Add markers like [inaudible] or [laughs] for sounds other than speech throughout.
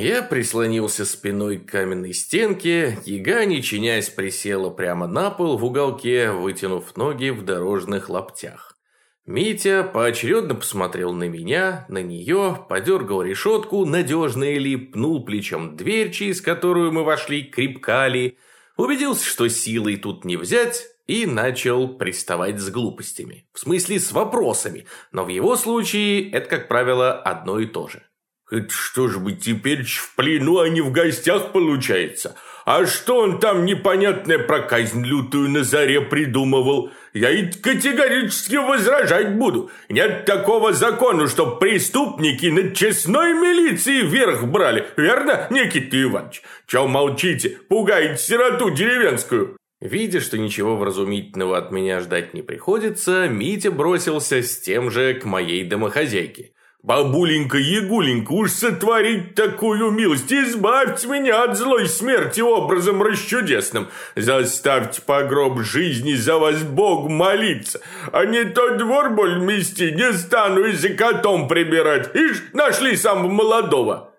Я прислонился спиной к каменной стенке, яга, не чинясь, присела прямо на пол в уголке, вытянув ноги в дорожных лаптях. Митя поочередно посмотрел на меня, на нее, подергал решетку, надежно ли, пнул плечом дверь, через которую мы вошли, крепкали, убедился, что силой тут не взять, и начал приставать с глупостями. В смысле, с вопросами, но в его случае это, как правило, одно и то же. Это что ж бы теперь в плену, а не в гостях получается? А что он там непонятное про казнь лютую на заре придумывал? Я и категорически возражать буду. Нет такого закона, что преступники над честной милицией вверх брали. Верно, Никита Иванович? Чего молчите? Пугаете сироту деревенскую. Видя, что ничего вразумительного от меня ждать не приходится, Митя бросился с тем же к моей домохозяйке. «Бабуленька Ягуленька, уж сотворить такую милость, избавьте меня от злой смерти образом расчудесным, заставьте по гроб жизни за вас Бог молиться, а не то двор боль мести, не стану и за котом прибирать, ишь, нашли самого молодого».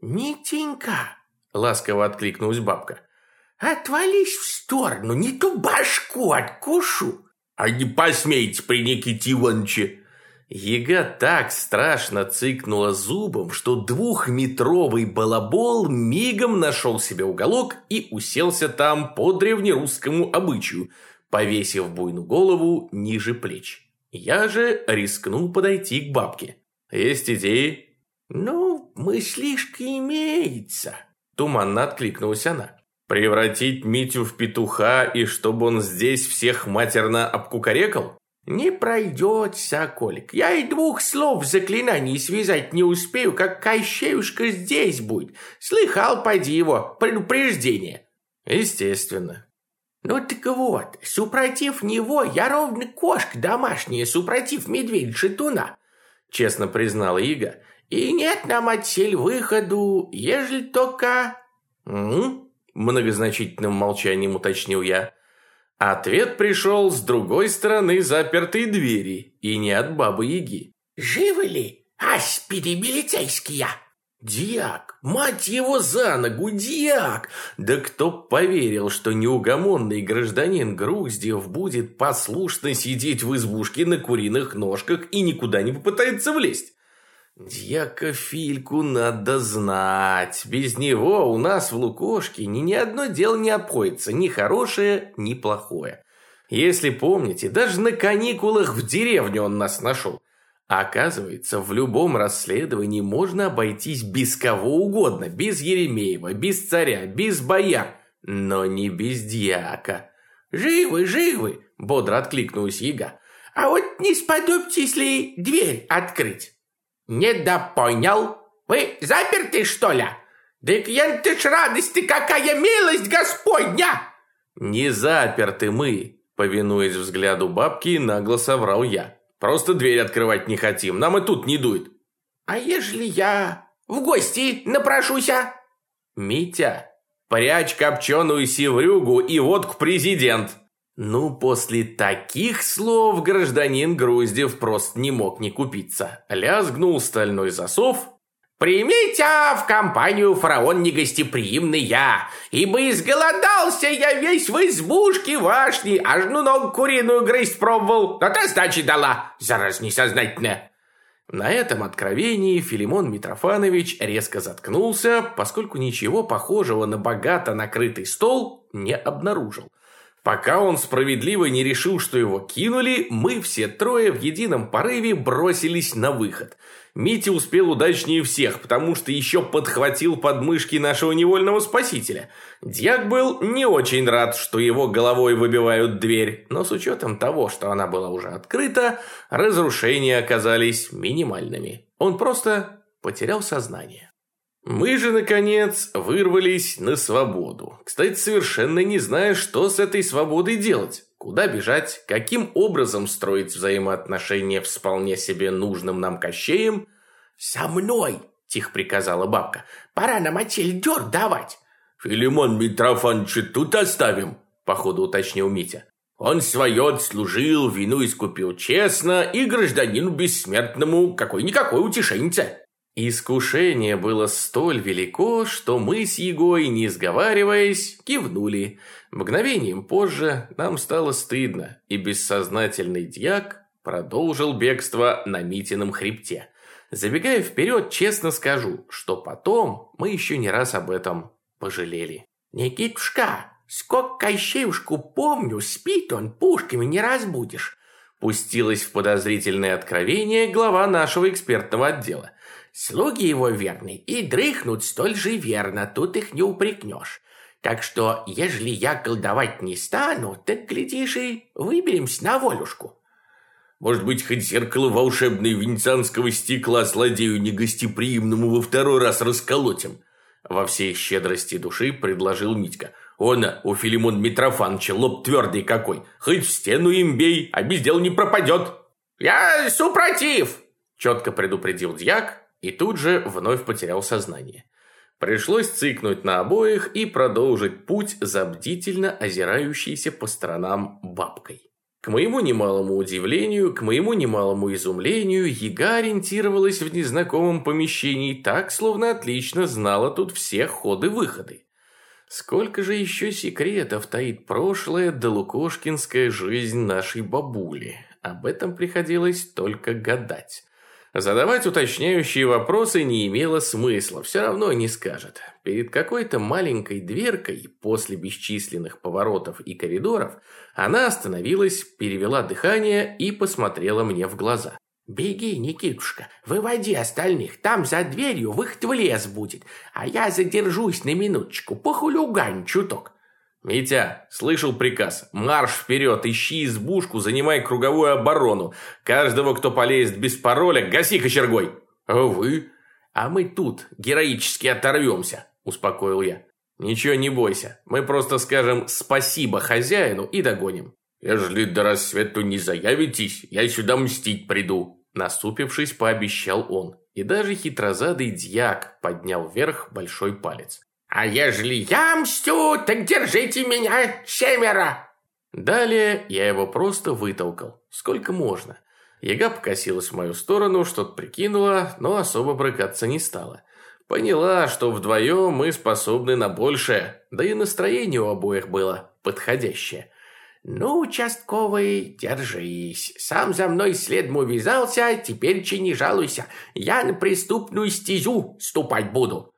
«Митенька», — ласково откликнулась бабка, — «отвались в сторону, не ту башку откушу». «А не посмейте при Никите Ивановиче», Ега так страшно цыкнула зубом, что двухметровый балабол мигом нашел себе уголок и уселся там по древнерусскому обычаю, повесив буйную голову ниже плеч. Я же рискнул подойти к бабке. «Есть идеи?» «Ну, мыслишка имеется», – туманно откликнулась она. «Превратить Митю в петуха и чтобы он здесь всех матерно обкукарекал?» «Не пройдет, соколик. Я и двух слов в заклинании связать не успею, как Кощеюшка здесь будет. Слыхал, поди его, предупреждение». «Естественно». «Ну так вот, супротив него я ровно кошка домашняя, супротив медведь-шатуна», честно признала Ига. «И нет нам отсель выходу, ежели только...» «М?» Многозначительным молчанием уточнил я. Ответ пришел с другой стороны запертой двери, и не от бабы-яги. «Живы ли, аспиды милицейские?» Диак, мать его за ногу, Диак! Да кто поверил, что неугомонный гражданин Груздев будет послушно сидеть в избушке на куриных ножках и никуда не попытается влезть? Дьяка Фильку надо знать. Без него у нас в Лукошке ни, ни одно дело не обходится, ни хорошее, ни плохое. Если помните, даже на каникулах в деревню он нас нашел. оказывается, в любом расследовании можно обойтись без кого угодно. Без Еремеева, без царя, без бояр. Но не без дьяка. «Живы, живы!» – бодро откликнулась яга. «А вот не сподобьтесь ли дверь открыть?» «Недопонял? Вы заперты, что ли? Да янты ж радости, какая милость Господня!» «Не заперты мы», повинуясь взгляду бабки, нагло соврал я. «Просто дверь открывать не хотим, нам и тут не дует». «А ежели я в гости напрошуся?» «Митя, прячь копченую севрюгу и водку президент!» Ну, после таких слов гражданин Груздев просто не мог не купиться. Лязгнул стальной засов. «Примите в компанию фараон негостеприимный я, ибо изголодался я весь в избушке вашей, аж ну ногу куриную грызть пробовал, но та сдачи дала, зараз несознательная». На этом откровении Филимон Митрофанович резко заткнулся, поскольку ничего похожего на богато накрытый стол не обнаружил. Пока он справедливо не решил, что его кинули, мы все трое в едином порыве бросились на выход. Митя успел удачнее всех, потому что еще подхватил подмышки нашего невольного спасителя. Дьяк был не очень рад, что его головой выбивают дверь, но с учетом того, что она была уже открыта, разрушения оказались минимальными. Он просто потерял сознание. Мы же, наконец, вырвались на свободу. Кстати, совершенно не зная, что с этой свободой делать. Куда бежать, каким образом строить взаимоотношения с вполне себе нужным нам кощеем. «Со мной!» – тихо приказала бабка. «Пора нам отель дёр давать!» «Филимон Митрофановича тут оставим», – походу уточнил Митя. «Он свое отслужил, вину искупил честно, и гражданину бессмертному какой-никакой утешеньце». Искушение было столь велико, что мы с Егой, не сговариваясь, кивнули. Мгновением позже нам стало стыдно, и бессознательный дьяк продолжил бегство на Митином хребте. Забегая вперед, честно скажу, что потом мы еще не раз об этом пожалели. «Никитушка, сколько Кощеюшку помню, спит он, пушками не разбудишь». Пустилась в подозрительное откровение глава нашего экспертного отдела. Слуги его верны и дрыхнут столь же верно, тут их не упрекнешь. Так что, ежели я колдовать не стану, так, глядишь, и выберемся на волюшку. Может быть, хоть зеркало волшебное венецианского стекла злодею негостеприимному во второй раз расколотим? Во всей щедрости души предложил Митька. Он, у Филимон Митрофановича, лоб твердый какой. Хоть в стену им бей, а без дела не пропадет. Я супротив, четко предупредил дьяк, и тут же вновь потерял сознание. Пришлось цикнуть на обоих и продолжить путь за бдительно озирающейся по сторонам бабкой. К моему немалому удивлению, к моему немалому изумлению, Яга ориентировалась в незнакомом помещении так, словно отлично знала тут все ходы-выходы. Сколько же еще секретов таит прошлое да лукошкинская жизнь нашей бабули. Об этом приходилось только гадать. Задавать уточняющие вопросы не имело смысла, все равно не скажет. Перед какой-то маленькой дверкой, после бесчисленных поворотов и коридоров, она остановилась, перевела дыхание и посмотрела мне в глаза. «Беги, Никитушка, выводи остальных, там за дверью выход в лес будет, а я задержусь на минуточку, похулюгань чуток». «Митя, слышал приказ. Марш вперед, ищи избушку, занимай круговую оборону. Каждого, кто полезет без пароля, гаси кочергой». «А вы?» «А мы тут героически оторвемся», – успокоил я. «Ничего не бойся, мы просто скажем спасибо хозяину и догоним». «Ежели до рассвету не заявитесь, я сюда мстить приду», – насупившись, пообещал он. И даже хитрозадый дьяк поднял вверх большой палец. А ежели я мстю, так держите меня семеро!» Далее я его просто вытолкал. Сколько можно. Яга покосилась в мою сторону, что-то прикинула, но особо брыкаться не стала. Поняла, что вдвоем мы способны на большее, да и настроение у обоих было подходящее. «Ну, участковый, держись. Сам за мной следом увязался, теперь че не жалуйся. Я на преступную стезю ступать буду».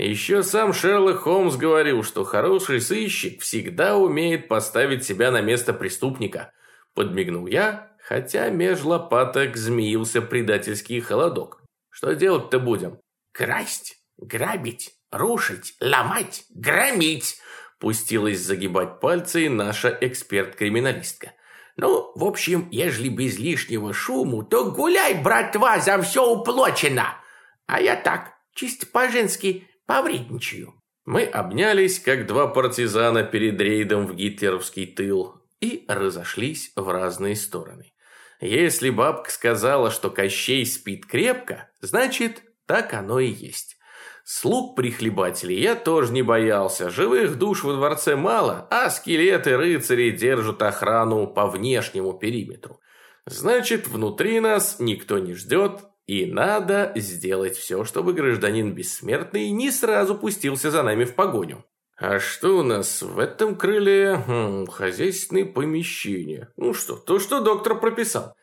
Еще сам Шерлок Холмс говорил, что хороший сыщик всегда умеет поставить себя на место преступника. Подмигнул я, хотя меж лопаток змеился предательский холодок. Что делать-то будем? Красть, грабить, рушить, ломать, громить. Пустилась загибать пальцы наша эксперт-криминалистка. Ну, в общем, ежели без лишнего шуму, то гуляй, братва, за все уплочено. А я так, чисто по-женски, повредничаю». Мы обнялись, как два партизана перед рейдом в гитлеровский тыл, и разошлись в разные стороны. Если бабка сказала, что Кощей спит крепко, значит, так оно и есть. Слуг прихлебателей я тоже не боялся. Живых душ во дворце мало, а скелеты рыцарей держат охрану по внешнему периметру. Значит, внутри нас никто не ждет, и надо сделать все, чтобы гражданин бессмертный не сразу пустился за нами в погоню. А что у нас в этом крыле? Хм, хозяйственные помещения. Ну что, то, что доктор прописал.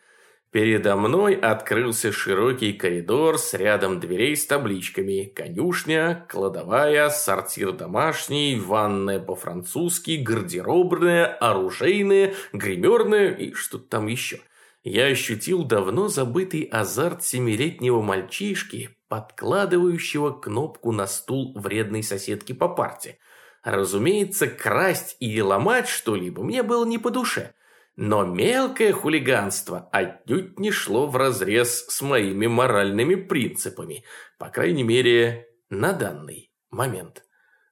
Передо мной открылся широкий коридор с рядом дверей с табличками. Конюшня, кладовая, сортир домашний, ванная по-французски, гардеробная, оружейная, гримерная и что-то там еще – я ощутил давно забытый азарт семилетнего мальчишки, подкладывающего кнопку на стул вредной соседки по парте. Разумеется, красть или ломать что-либо мне было не по душе. Но мелкое хулиганство отнюдь не шло вразрез с моими моральными принципами, по крайней мере, на данный момент.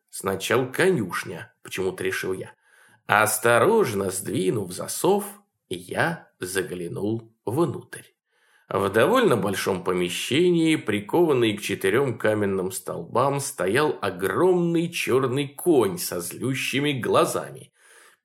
Сначала конюшня, почему-то решил я. Осторожно сдвинув засов, я заглянул внутрь. В довольно большом помещении, прикованный к четырем каменным столбам, стоял огромный черный конь со злющими глазами.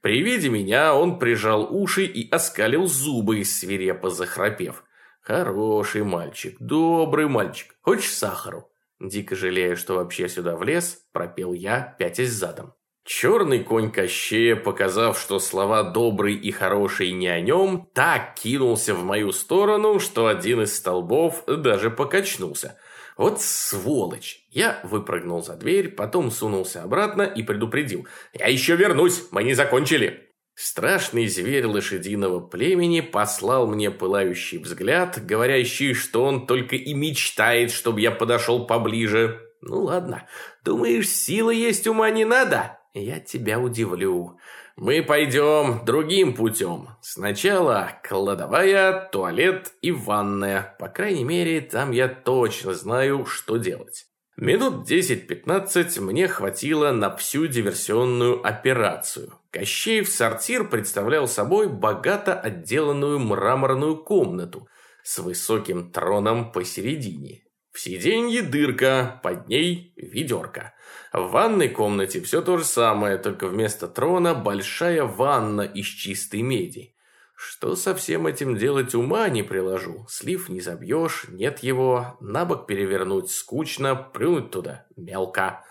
При виде меня он прижал уши и оскалил зубы, свирепо захрапев. Хороший мальчик, добрый мальчик. Хочешь сахару? Дико жалея, что вообще сюда влез, пропел я, пятясь задом. Черный конь Кощея, показав, что слова «добрый» и «хороший» не о нем, так кинулся в мою сторону, что один из столбов даже покачнулся. Вот сволочь! Я выпрыгнул за дверь, потом сунулся обратно и предупредил. «Я еще вернусь, мы не закончили!» Страшный зверь лошадиного племени послал мне пылающий взгляд, говорящий, что он только и мечтает, чтобы я подошел поближе. Ну ладно, думаешь, силы есть ума не надо? Я тебя удивлю. Мы пойдем другим путем. Сначала кладовая, туалет и ванная. По крайней мере, там я точно знаю, что делать. Минут 10-15 мне хватило на всю диверсионную операцию. Кощеев сортир представлял собой богато отделанную мраморную комнату с высоким троном посередине. Сиденье дырка, под ней ведерко. В ванной комнате все то же самое, только вместо трона большая ванна из чистой меди. Что со всем этим делать ума не приложу. Слив не забьешь, нет его, на бок перевернуть скучно, плюнуть туда мелко.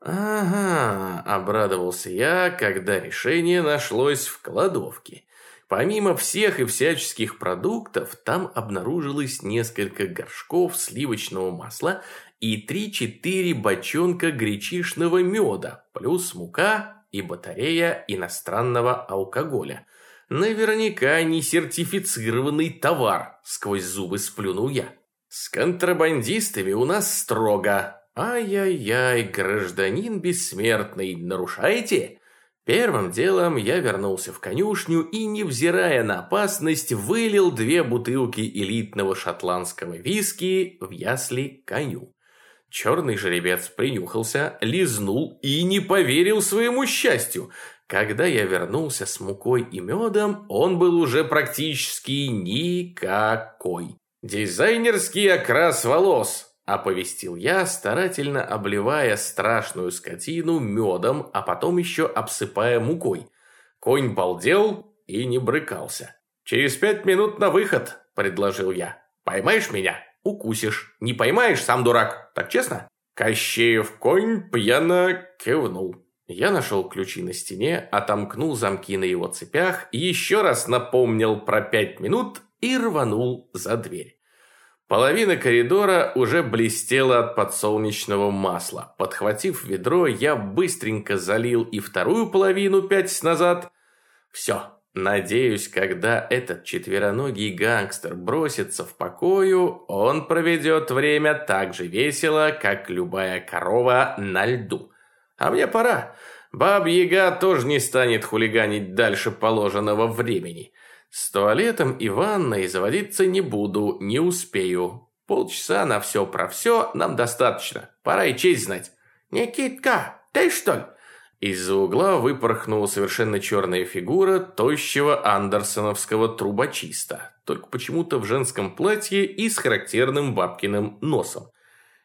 «Ага», – обрадовался я, когда решение нашлось в кладовке. Помимо всех и всяческих продуктов, там обнаружилось несколько горшков сливочного масла и 3-4 бочонка гречишного меда, плюс мука и батарея иностранного алкоголя. Наверняка не сертифицированный товар, сквозь зубы сплюнул я. С контрабандистами у нас строго, «Ай-яй-яй, гражданин бессмертный, нарушаете?» Первым делом я вернулся в конюшню и, невзирая на опасность, вылил две бутылки элитного шотландского виски в ясли коню. Черный жеребец принюхался, лизнул и не поверил своему счастью. Когда я вернулся с мукой и медом, он был уже практически никакой. Дизайнерский окрас волос, Оповестил я, старательно обливая страшную скотину медом, а потом еще обсыпая мукой. Конь балдел и не брыкался. «Через пять минут на выход», – предложил я. «Поймаешь меня? Укусишь. Не поймаешь, сам дурак. Так честно?» Кощеев конь пьяно кивнул. Я нашел ключи на стене, отомкнул замки на его цепях, еще раз напомнил про пять минут и рванул за дверь. Половина коридора уже блестела от подсолнечного масла. Подхватив ведро, я быстренько залил и вторую половину пять назад. Все. Надеюсь, когда этот четвероногий гангстер бросится в покою, он проведет время так же весело, как любая корова на льду. А мне пора. Баб-яга тоже не станет хулиганить дальше положенного времени. С туалетом и ванной заводиться не буду, не успею. Полчаса на все про все нам достаточно. Пора и честь знать. Никитка, ты что ли? Из-за угла выпорхнула совершенно черная фигура тощего андерсоновского трубочиста, только почему-то в женском платье и с характерным бабкиным носом.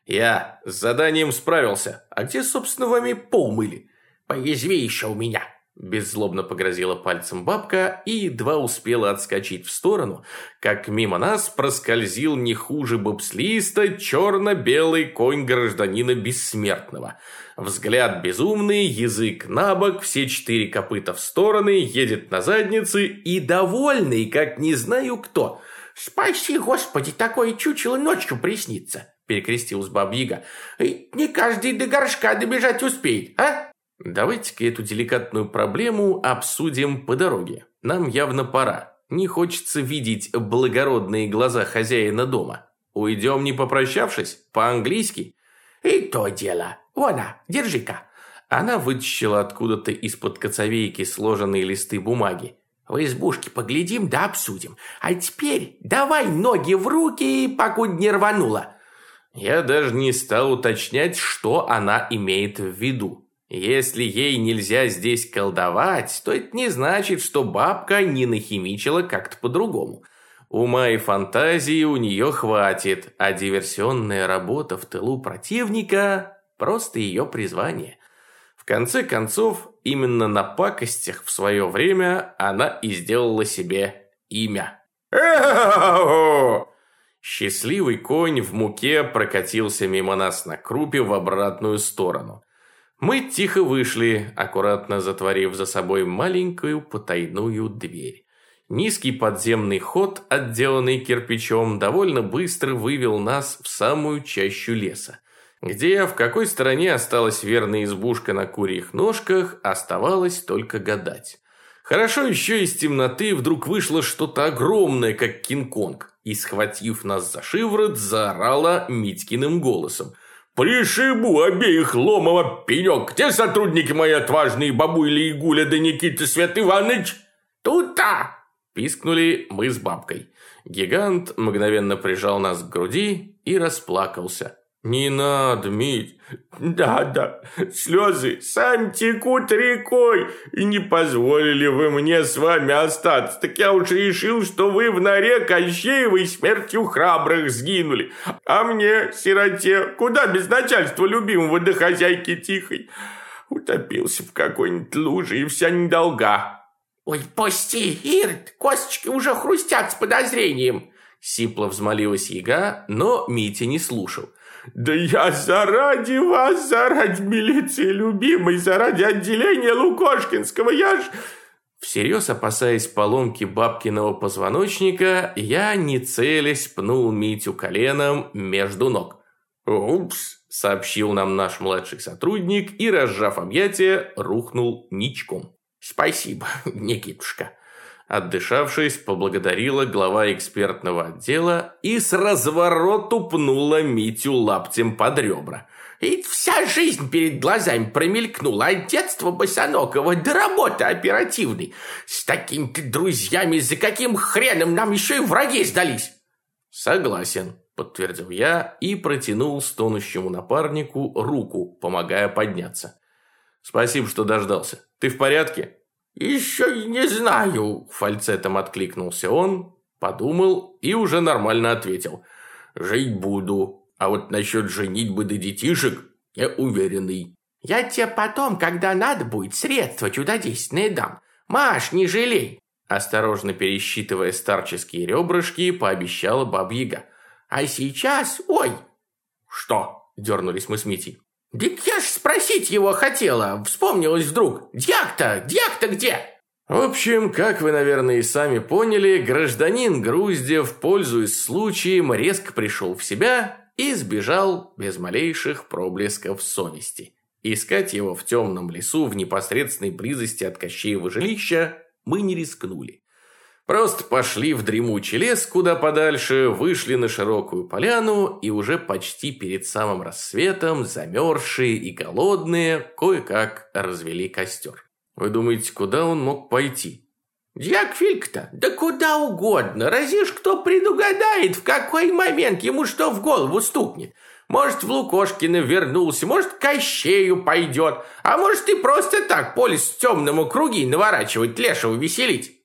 «Я с заданием справился. А где, собственно, вами пол мыли?» «Поязви еще у меня», Беззлобно погрозила пальцем бабка и едва успела отскочить в сторону, как мимо нас проскользил не хуже бобслиста черно-белый конь гражданина бессмертного. Взгляд безумный, язык на бок, все четыре копыта в стороны, едет на заднице и довольный, как не знаю кто. «Спаси, Господи, такое чучело ночью приснится!» перекрестилась бабьяга. «Не каждый до горшка добежать успеет, а?» Давайте-ка эту деликатную проблему обсудим по дороге. Нам явно пора. Не хочется видеть благородные глаза хозяина дома. Уйдем, не попрощавшись? По-английски? И то дело. Вона, держи-ка. Она вытащила откуда-то из-под коцовейки сложенные листы бумаги. В избушке поглядим да обсудим. А теперь давай ноги в руки, покуда не рванула. Я даже не стал уточнять, что она имеет в виду. Если ей нельзя здесь колдовать, то это не значит, что бабка не нахимичила как-то по-другому. Ума и фантазии у нее хватит, а диверсионная работа в тылу противника – просто ее призвание. В конце концов, именно на пакостях в свое время она и сделала себе имя. Счастливый конь в муке прокатился мимо нас на крупе в обратную сторону. Мы тихо вышли, аккуратно затворив за собой маленькую потайную дверь. Низкий подземный ход, отделанный кирпичом, довольно быстро вывел нас в самую чащу леса. Где, в какой стороне осталась верная избушка на курьих ножках, оставалось только гадать. Хорошо еще из темноты вдруг вышло что-то огромное, как Кинг-Конг, и, схватив нас за шиворот, заорала Митькиным голосом. «Пришибу обеих ломово пенек! Где сотрудники мои отважные, бабуля и Гуля да Никита Свет Иваныч?» «Тут-то!» – пискнули мы с бабкой. Гигант мгновенно прижал нас к груди и расплакался. «Не надо, Мить. Да-да, слезы сами текут рекой, и не позволили вы мне с вами остаться. Так я уж решил, что вы в норе Кощеевой смертью храбрых сгинули. А мне, сироте, куда без начальства любимого до хозяйки тихой? Утопился в какой-нибудь луже и вся недолга». «Ой, пусти, Ирт, косточки уже хрустят с подозрением!» Сипло взмолилась яга, но Митя не слушал. Да я заради вас, заради милиции любимой, заради отделения Лукошкинского, я ж... Всерьез опасаясь поломки бабкиного позвоночника, я, не целясь, пнул Митю коленом между ног. «Упс», — сообщил нам наш младший сотрудник и, разжав объятия, рухнул ничком. «Спасибо, [laughs] Никитушка», Отдышавшись, поблагодарила глава экспертного отдела и с развороту пнула Митю лаптем под ребра. «Ведь вся жизнь перед глазами промелькнула от детства Босоногова до работы оперативной. С такими-то друзьями за каким хреном нам еще и враги сдались?» «Согласен», – подтвердил я и протянул стонущему напарнику руку, помогая подняться. «Спасибо, что дождался. Ты в порядке?» «Еще не знаю», – фальцетом откликнулся он, подумал и уже нормально ответил. «Жить буду, а вот насчет женитьбы до детишек я уверенный». «Я тебе потом, когда надо будет, средства чудодейственные дам. Маш, не жалей!» Осторожно пересчитывая старческие ребрышки, пообещала бабьяга. «А сейчас... Ой!» «Что?» – дернулись мы с Митей. «Дик я ж спросить его хотела, вспомнилось вдруг. Дьяк-то, дьяк-то где?» В общем, как вы, наверное, и сами поняли, гражданин Груздев, пользуясь случаем, резко пришел в себя и сбежал без малейших проблесков совести. Искать его в темном лесу в непосредственной близости от Кощеева жилища мы не рискнули. Просто пошли в дремучий лес куда подальше, вышли на широкую поляну и уже почти перед самым рассветом, замерзшие и голодные, кое-как развели костер. Вы думаете, куда он мог пойти? Дьяк Фильк-то? Да куда угодно. Разве ж кто предугадает, в какой момент ему что в голову стукнет. Может, в Лукошкина вернулся, может, к Кощею пойдет, а может, и просто так по лесу темному круги наворачивать, лешего веселить.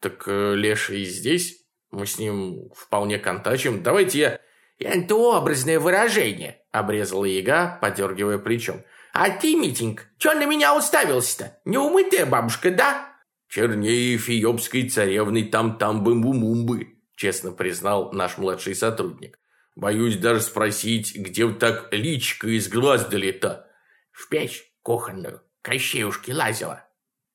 Так э, Леша и здесь. Мы с ним вполне контачим. Давайте я... Это образное выражение, обрезала яга, подергивая плечом. А ты, Митенька, что на меня уставился-то? Неумытая бабушка, да? Чернее эфиопской царевны там-там-бым-бум-бумбы, честно признал наш младший сотрудник. Боюсь даже спросить, где вот так личка из глаз долета. В печь кухонную, Кощеюшки лазила.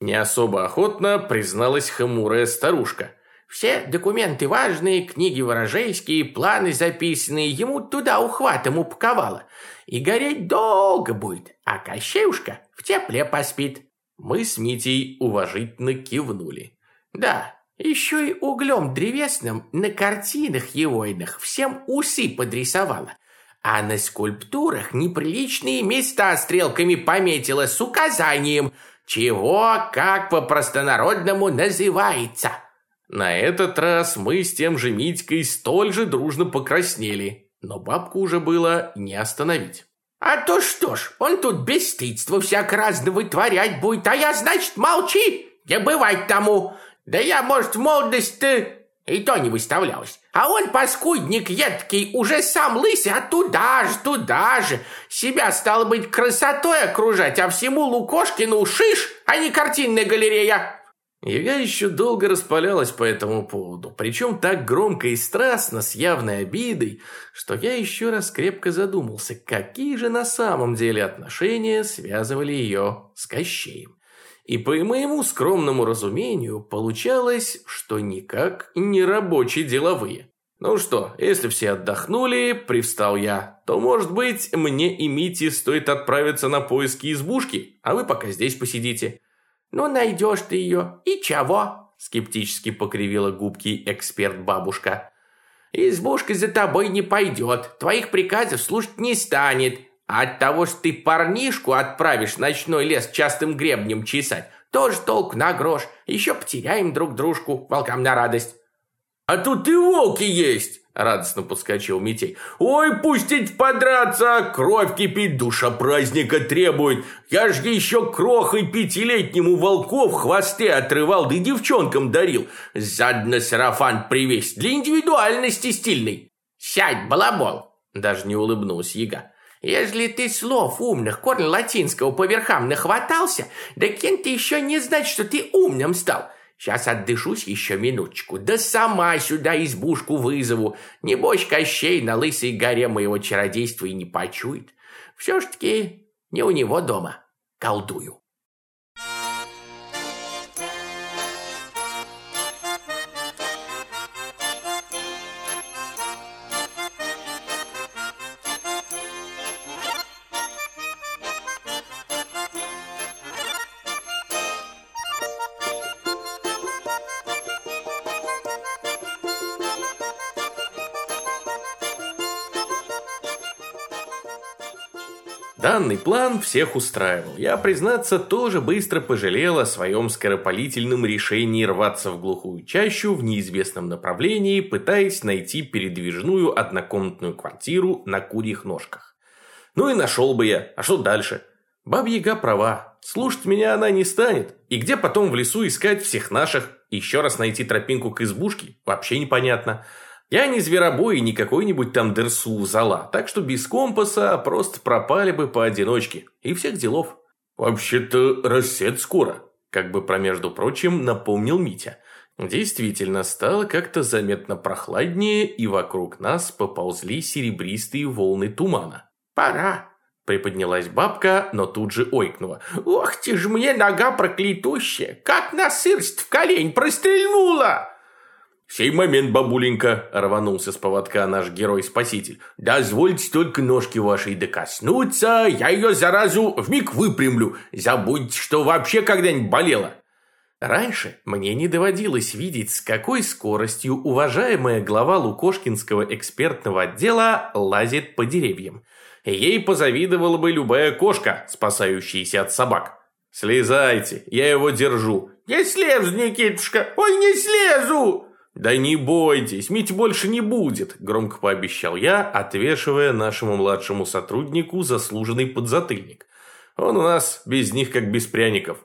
Не особо охотно призналась хмурая старушка. Все документы важные, книги ворожейские, планы записанные, ему туда ухватом упаковала. И гореть долго будет, а Кощеюшка в тепле поспит. Мы с Митей уважительно кивнули. Да, еще и углем древесным на картинах егойных всем усы подрисовала. А на скульптурах неприличные места стрелками пометила с указанием – чего, как по-простонародному называется. На этот раз мы с тем же Митькой столь же дружно покраснели, но бабку уже было не остановить. А то что ж, он тут бесстыдство всяко разного вытворять будет, а я, значит, молчи, не бывать тому. Да я, может, в молодости и то не выставлялась. А он, паскудник едкий, уже сам лысый, а туда же, туда же. Себя, стало быть, красотой окружать, а всему Лукошкину шиш, а не картинная галерея. Яга еще долго распалялась по этому поводу, причем так громко и страстно, с явной обидой, что я еще раз крепко задумался, какие же на самом деле отношения связывали ее с Кощеем. И по моему скромному разумению получалось, что никак не рабочие деловые. Ну что, если все отдохнули, привстал я, то, может быть, мне и Мите стоит отправиться на поиски избушки, а вы пока здесь посидите. «Ну, найдешь ты ее, и чего?» Скептически покривила губки эксперт-бабушка. «Избушка за тобой не пойдет, твоих приказов слушать не станет. От того, что ты парнишку отправишь ночной лес частым гребнем чесать, тоже толк на грош. Еще потеряем друг дружку, волкам на радость». «А тут и волки есть!» Радостно подскочил Митей. «Ой, пустить подраться! Кровь кипит, душа праздника требует! Я ж еще крохой пятилетнему волков хвосты отрывал, да и девчонкам дарил. Задно сарафан привесь, для индивидуальности стильный!» «Сядь, балабол!» Даже не улыбнулась Яга. «Ежели ты слов умных, корня латинского по верхам нахватался, да кем ты еще не знать, что ты умным стал!» Сейчас отдышусь еще минуточку, да сама сюда избушку вызову. Небось, Кощей на лысой горе моего чародейства и не почует. Все ж таки не у него дома колдую. Данный план всех устраивал. Я, признаться, тоже быстро пожалел о своем скоропалительном решении рваться в глухую чащу в неизвестном направлении, пытаясь найти передвижную однокомнатную квартиру на курьих ножках. Ну и нашел бы я. А что дальше? Бабьяга права. Слушать меня она не станет. И где потом в лесу искать всех наших? Еще раз найти тропинку к избушке? Вообще непонятно. Я не зверобой и не какой-нибудь там дерсу зала, так что без компаса просто пропали бы поодиночке. И всех делов. Вообще-то рассвет скоро, как бы промежду прочим напомнил Митя. Действительно, стало как-то заметно прохладнее, и вокруг нас поползли серебристые волны тумана. «Пора!» – приподнялась бабка, но тут же ойкнула. «Ох ты ж мне нога проклятущая! Как на сырсть в колень прострельнула!» «Сей момент, бабуленька!» – рванулся с поводка наш герой-спаситель. «Дозвольте только ножки вашей докоснуться, я ее заразу вмиг выпрямлю. Забудьте, что вообще когда-нибудь болела!» Раньше мне не доводилось видеть, с какой скоростью уважаемая глава Лукошкинского экспертного отдела лазит по деревьям. Ей позавидовала бы любая кошка, спасающаяся от собак. «Слезайте, я его держу». «Не слезу, Никитушка! Ой, не слезу!» «Да не бойтесь, Мить больше не будет», – громко пообещал я, отвешивая нашему младшему сотруднику заслуженный подзатыльник. «Он у нас без них как без пряников».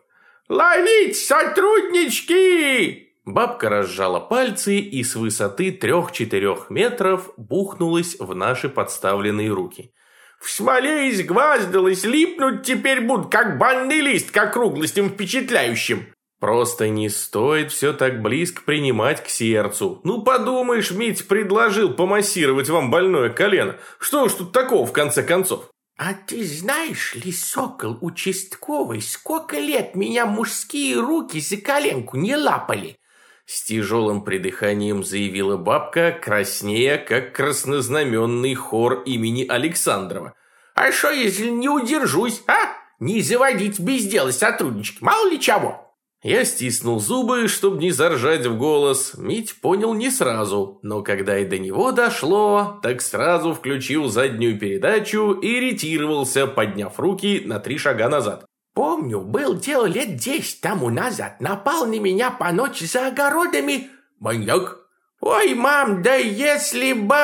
«Ловить, сотруднички!» Бабка разжала пальцы и с высоты трех-четырех метров бухнулась в наши подставленные руки. «В смоле изгваздалась, липнуть теперь будут, как банный лист, к округлостям впечатляющим!» Просто не стоит все так близко принимать к сердцу. Ну, подумаешь, Мить предложил помассировать вам больное колено. Что ж тут такого, в конце концов? А ты знаешь ли, сокол участковый, сколько лет меня мужские руки за коленку не лапали? С тяжелым придыханием заявила бабка, краснея, как краснознаменный хор имени Александрова. А что, если не удержусь, а? Не заводить без дела сотруднички, мало ли чего. Я стиснул зубы, чтобы не заржать в голос. Мить понял не сразу, но когда и до него дошло, так сразу включил заднюю передачу и ретировался, подняв руки на три шага назад. «Помню, был дело лет десять тому назад. Напал на меня по ночи за огородами маньяк. Ой, мам, да если бы...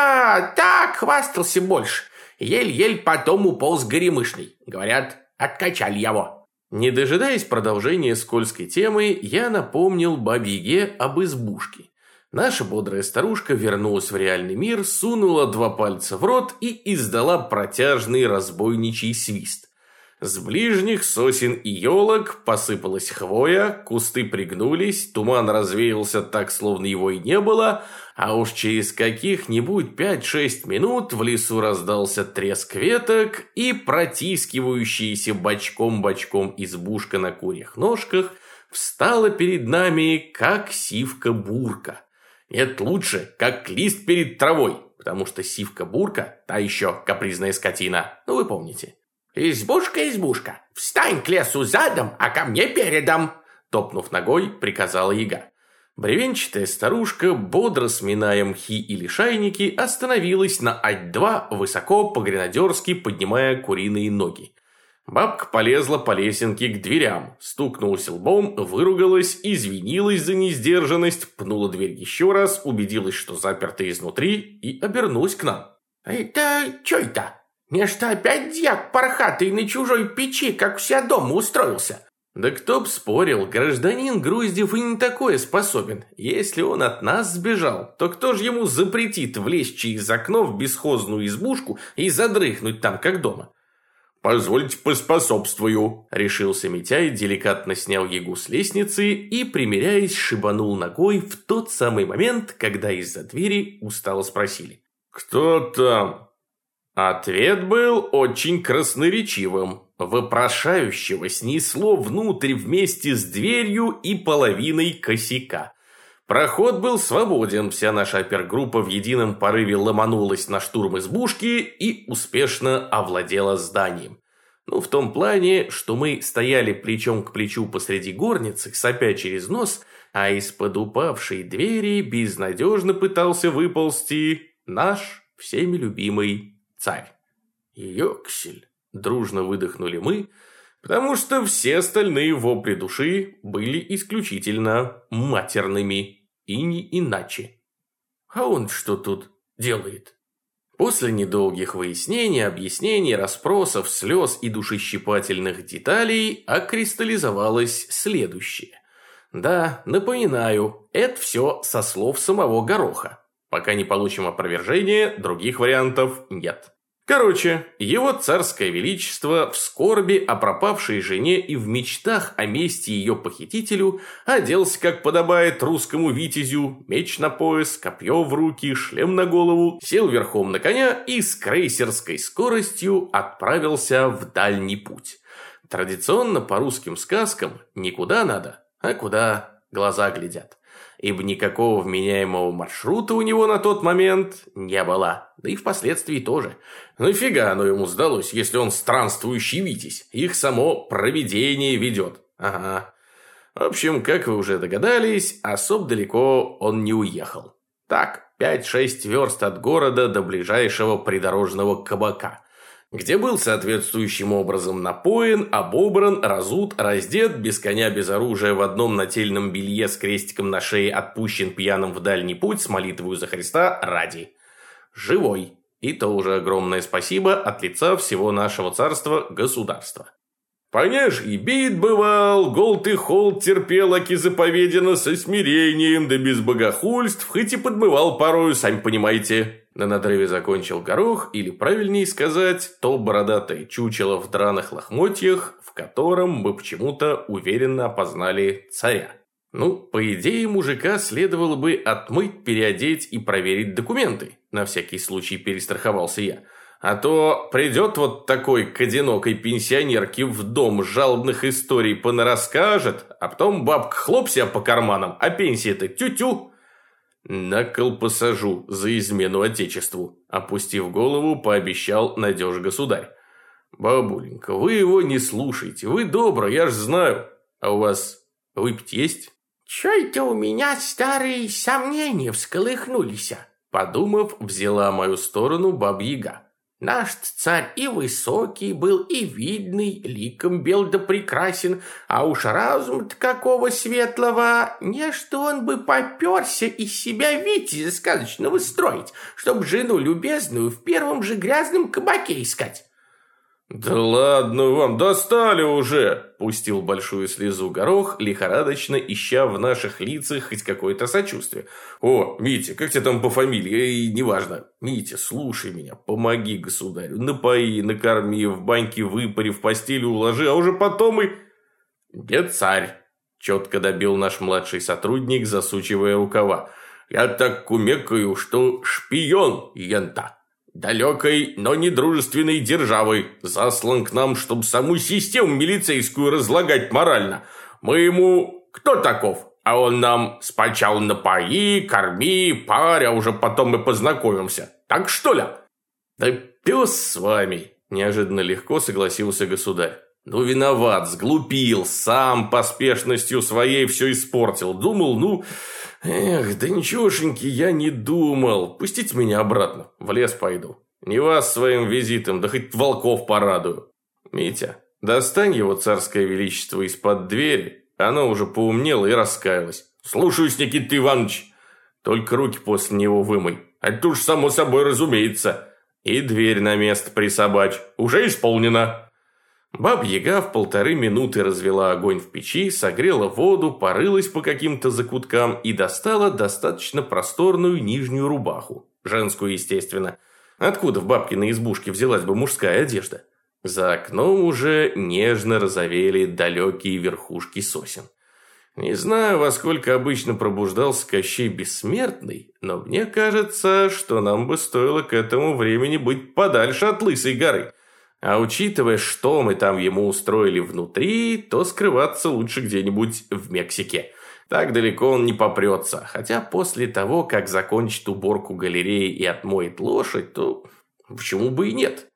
Так хвастался больше. Ель-ель потом уполз горемышный. Говорят, откачали его». Не дожидаясь продолжения скользкой темы, я напомнил бабе об избушке. Наша бодрая старушка вернулась в реальный мир, сунула два пальца в рот и издала протяжный разбойничий свист. С ближних сосен и елок посыпалась хвоя, кусты пригнулись, туман развеялся так, словно его и не было, а уж через каких-нибудь пять-шесть минут в лесу раздался треск веток и протискивающаяся бочком-бочком избушка на курьих ножках встала перед нами, как сивка-бурка. Нет, лучше, как лист перед травой, потому что сивка-бурка – та еще капризная скотина, ну вы помните. «Избушка, избушка, встань к лесу задом, а ко мне передом!» Топнув ногой, приказала яга. Бревенчатая старушка, бодро сминая мхи и лишайники, остановилась на ать-два, высоко по-гренадерски поднимая куриные ноги. Бабка полезла по лесенке к дверям, стукнулась лбом, выругалась, извинилась за несдержанность, пнула дверь еще раз, убедилась, что заперта изнутри, и обернулась к нам. «Это что это?» Нечто опять дьяк пархатый на чужой печи, как вся дома устроился. Да кто б спорил, гражданин Груздев и не такое способен. Если он от нас сбежал, то кто же ему запретит влезть через окно в бесхозную избушку и задрыхнуть там, как дома? «Позвольте поспособствую», – решился Митяй, деликатно снял ягу с лестницы и, примиряясь, шибанул ногой в тот самый момент, когда из-за двери устало спросили. «Кто там?» Ответ был очень красноречивым. Вопрошающего снесло внутрь вместе с дверью и половиной косяка. Проход был свободен, вся наша опергруппа в едином порыве ломанулась на штурм избушки и успешно овладела зданием. Ну, в том плане, что мы стояли плечом к плечу посреди горницы, сопя через нос, а из-под упавшей двери безнадежно пытался выползти наш всеми любимый царь. Йоксель, дружно выдохнули мы, потому что все остальные вопли души были исключительно матерными и не иначе. А он что тут делает? После недолгих выяснений, объяснений, расспросов, слез и душещипательных деталей окристаллизовалось следующее. Да, напоминаю, это все со слов самого Гороха. Пока не получим опровержения, других вариантов нет. Короче, его царское величество в скорби о пропавшей жене и в мечтах о мести ее похитителю оделся, как подобает русскому витязю, меч на пояс, копье в руки, шлем на голову, сел верхом на коня и с крейсерской скоростью отправился в дальний путь. Традиционно по русским сказкам никуда надо, а куда глаза глядят ибо никакого вменяемого маршрута у него на тот момент не было, да и впоследствии тоже. Нафига оно ему сдалось, если он странствующий Витязь? Их само провидение ведет. Ага. В общем, как вы уже догадались, особо далеко он не уехал. Так, 5-6 верст от города до ближайшего придорожного кабака где был соответствующим образом напоен, обобран, разут, раздет, без коня, без оружия, в одном нательном белье с крестиком на шее отпущен пьяным в дальний путь с молитвою за Христа ради. Живой. И то уже огромное спасибо от лица всего нашего царства государства. Понеж и бит бывал, голд и холд терпел, аки заповедено со смирением, да без богохульств, хоть и подмывал порою, сами понимаете. На надрыве закончил горох, или правильнее сказать, то бородатое чучело в драных лохмотьях, в котором мы почему-то уверенно опознали царя. Ну, по идее, мужика следовало бы отмыть, переодеть и проверить документы. На всякий случай перестраховался я. А то придет вот такой к одинокой пенсионерке в дом жалобных историй понарасскажет, а потом бабка хлоп себя по карманам, а пенсия-то тю-тю. «На кол посажу за измену отечеству», – опустив голову, пообещал надеж государь. «Бабуленька, вы его не слушайте, вы добро, я ж знаю. А у вас выпить есть?» «Чё это у меня старые сомнения всколыхнулись?» Подумав, взяла мою сторону бабьяга. Наш царь и высокий был, и видный, ликом бел да прекрасен, а уж разум-то какого светлого, не что он бы поперся из себя витязя сказочного строить, чтоб жену любезную в первом же грязном кабаке искать. «Да ладно вам, достали уже!» – пустил большую слезу горох, лихорадочно ища в наших лицах хоть какое-то сочувствие. «О, Митя, как тебе там по фамилии? И неважно. Митя, слушай меня, помоги государю, напои, накорми, в баньке выпари, в постели уложи, а уже потом и...» «Дед царь!» – четко добил наш младший сотрудник, засучивая рукава. «Я так кумекаю, что шпион, янта!» Далекой, но не дружественной державы, заслан к нам, чтобы саму систему милицейскую разлагать морально. Мы ему кто таков? А он нам спочал напои, корми, паря, уже потом мы познакомимся. Так что ли? Да пес с вами, неожиданно легко согласился государь. Ну, виноват, сглупил, сам поспешностью своей все испортил. Думал, ну, Эх, да ничегошеньки я не думал. Пустите меня обратно, в лес пойду. Не вас своим визитом, да хоть волков порадую. Митя, достань его царское величество из-под двери. Оно уже поумнело и раскаялось. Слушаюсь, Никита Иванович. Только руки после него вымой. А это уж само собой разумеется. И дверь на место присобачь. Уже исполнено. Баб-яга в полторы минуты развела огонь в печи, согрела воду, порылась по каким-то закуткам и достала достаточно просторную нижнюю рубаху. Женскую, естественно. Откуда в бабкиной избушке взялась бы мужская одежда? За окном уже нежно розовели далекие верхушки сосен. Не знаю, во сколько обычно пробуждался Кощей Бессмертный, но мне кажется, что нам бы стоило к этому времени быть подальше от Лысой горы – а учитывая, что мы там ему устроили внутри, то скрываться лучше где-нибудь в Мексике. Так далеко он не попрется. Хотя после того, как закончит уборку галереи и отмоет лошадь, то почему бы и нет?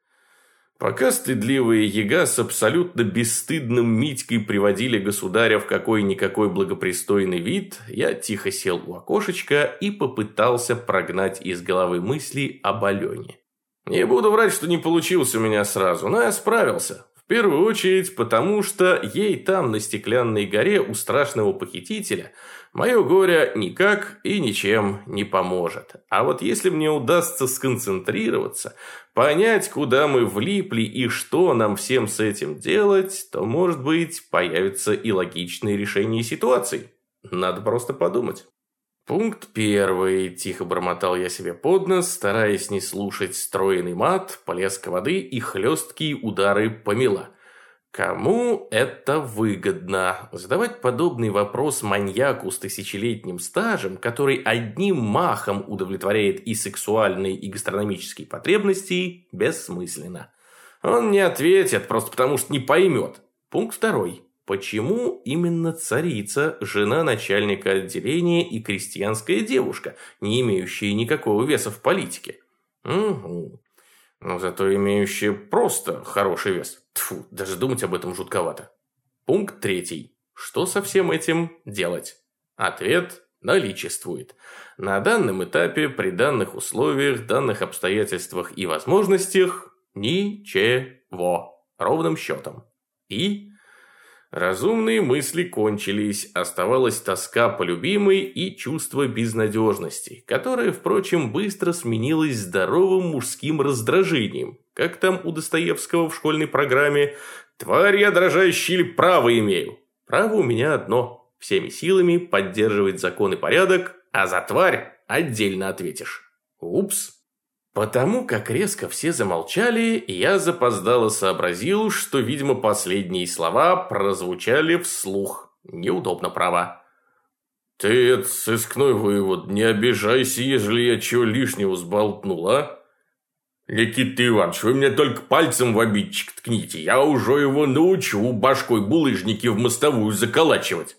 Пока стыдливые яга с абсолютно бесстыдным Митькой приводили государя в какой-никакой благопристойный вид, я тихо сел у окошечка и попытался прогнать из головы мысли об Алене. Не буду врать, что не получилось у меня сразу, но я справился. В первую очередь, потому что ей там, на стеклянной горе у страшного похитителя, мое горе никак и ничем не поможет. А вот если мне удастся сконцентрироваться, понять, куда мы влипли и что нам всем с этим делать, то, может быть, появится и логичное решение ситуации. Надо просто подумать. Пункт первый. Тихо бормотал я себе под нос, стараясь не слушать стройный мат, полезка воды и хлесткие удары помела. Кому это выгодно? Задавать подобный вопрос маньяку с тысячелетним стажем, который одним махом удовлетворяет и сексуальные, и гастрономические потребности, бессмысленно. Он не ответит, просто потому что не поймет. Пункт второй. Почему именно царица, жена начальника отделения и крестьянская девушка, не имеющая никакого веса в политике? Угу. Но зато имеющая просто хороший вес. Тфу, даже думать об этом жутковато. Пункт третий. Что со всем этим делать? Ответ наличествует. На данном этапе, при данных условиях, данных обстоятельствах и возможностях – ничего. Ровным счетом. И Разумные мысли кончились, оставалась тоска по любимой и чувство безнадежности, которое, впрочем, быстро сменилось здоровым мужским раздражением. Как там у Достоевского в школьной программе «Тварь я дрожащий или право имею?» Право у меня одно – всеми силами поддерживать закон и порядок, а за тварь отдельно ответишь. Упс. Потому как резко все замолчали, я запоздало сообразил, что, видимо, последние слова прозвучали вслух. Неудобно, право. «Ты, это, сыскной вывод, не обижайся, ежели я чего лишнего сболтнул, а?» «Никита Иванович, вы мне только пальцем в обидчик ткните, я уже его научу башкой булыжники в мостовую заколачивать».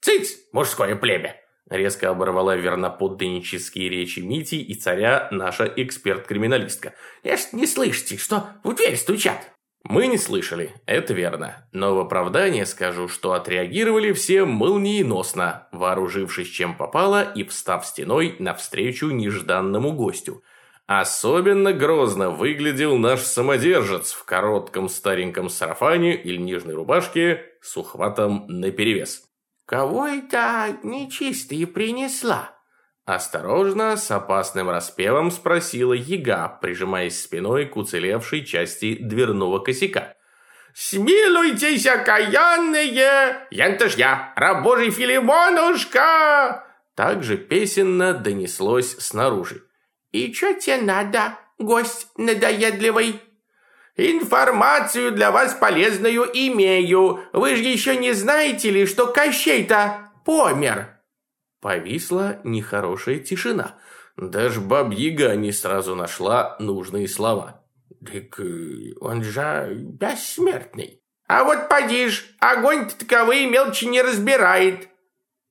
«Цыц, мужское племя!» Резко оборвала верноподданнические речи Мити и царя наша эксперт-криминалистка. «Я ж не слышите, что в дверь стучат!» Мы не слышали, это верно. Но в оправдание скажу, что отреагировали все молниеносно, вооружившись чем попало и встав стеной навстречу нежданному гостю. Особенно грозно выглядел наш самодержец в коротком стареньком сарафане или нижней рубашке с ухватом наперевес. «Кого это нечистые принесла?» Осторожно, с опасным распевом спросила яга, прижимаясь спиной к уцелевшей части дверного косяка. «Смилуйтесь, окаянные! Янто ж я, раб Филимонушка!» Также песенно донеслось снаружи. «И что тебе надо, гость надоедливый?» «Информацию для вас полезную имею. Вы же еще не знаете ли, что Кощей-то помер?» Повисла нехорошая тишина. Даже бабьяга не сразу нашла нужные слова. «Так он же бессмертный». «А вот поди ж, огонь-то таковые мелочи не разбирает».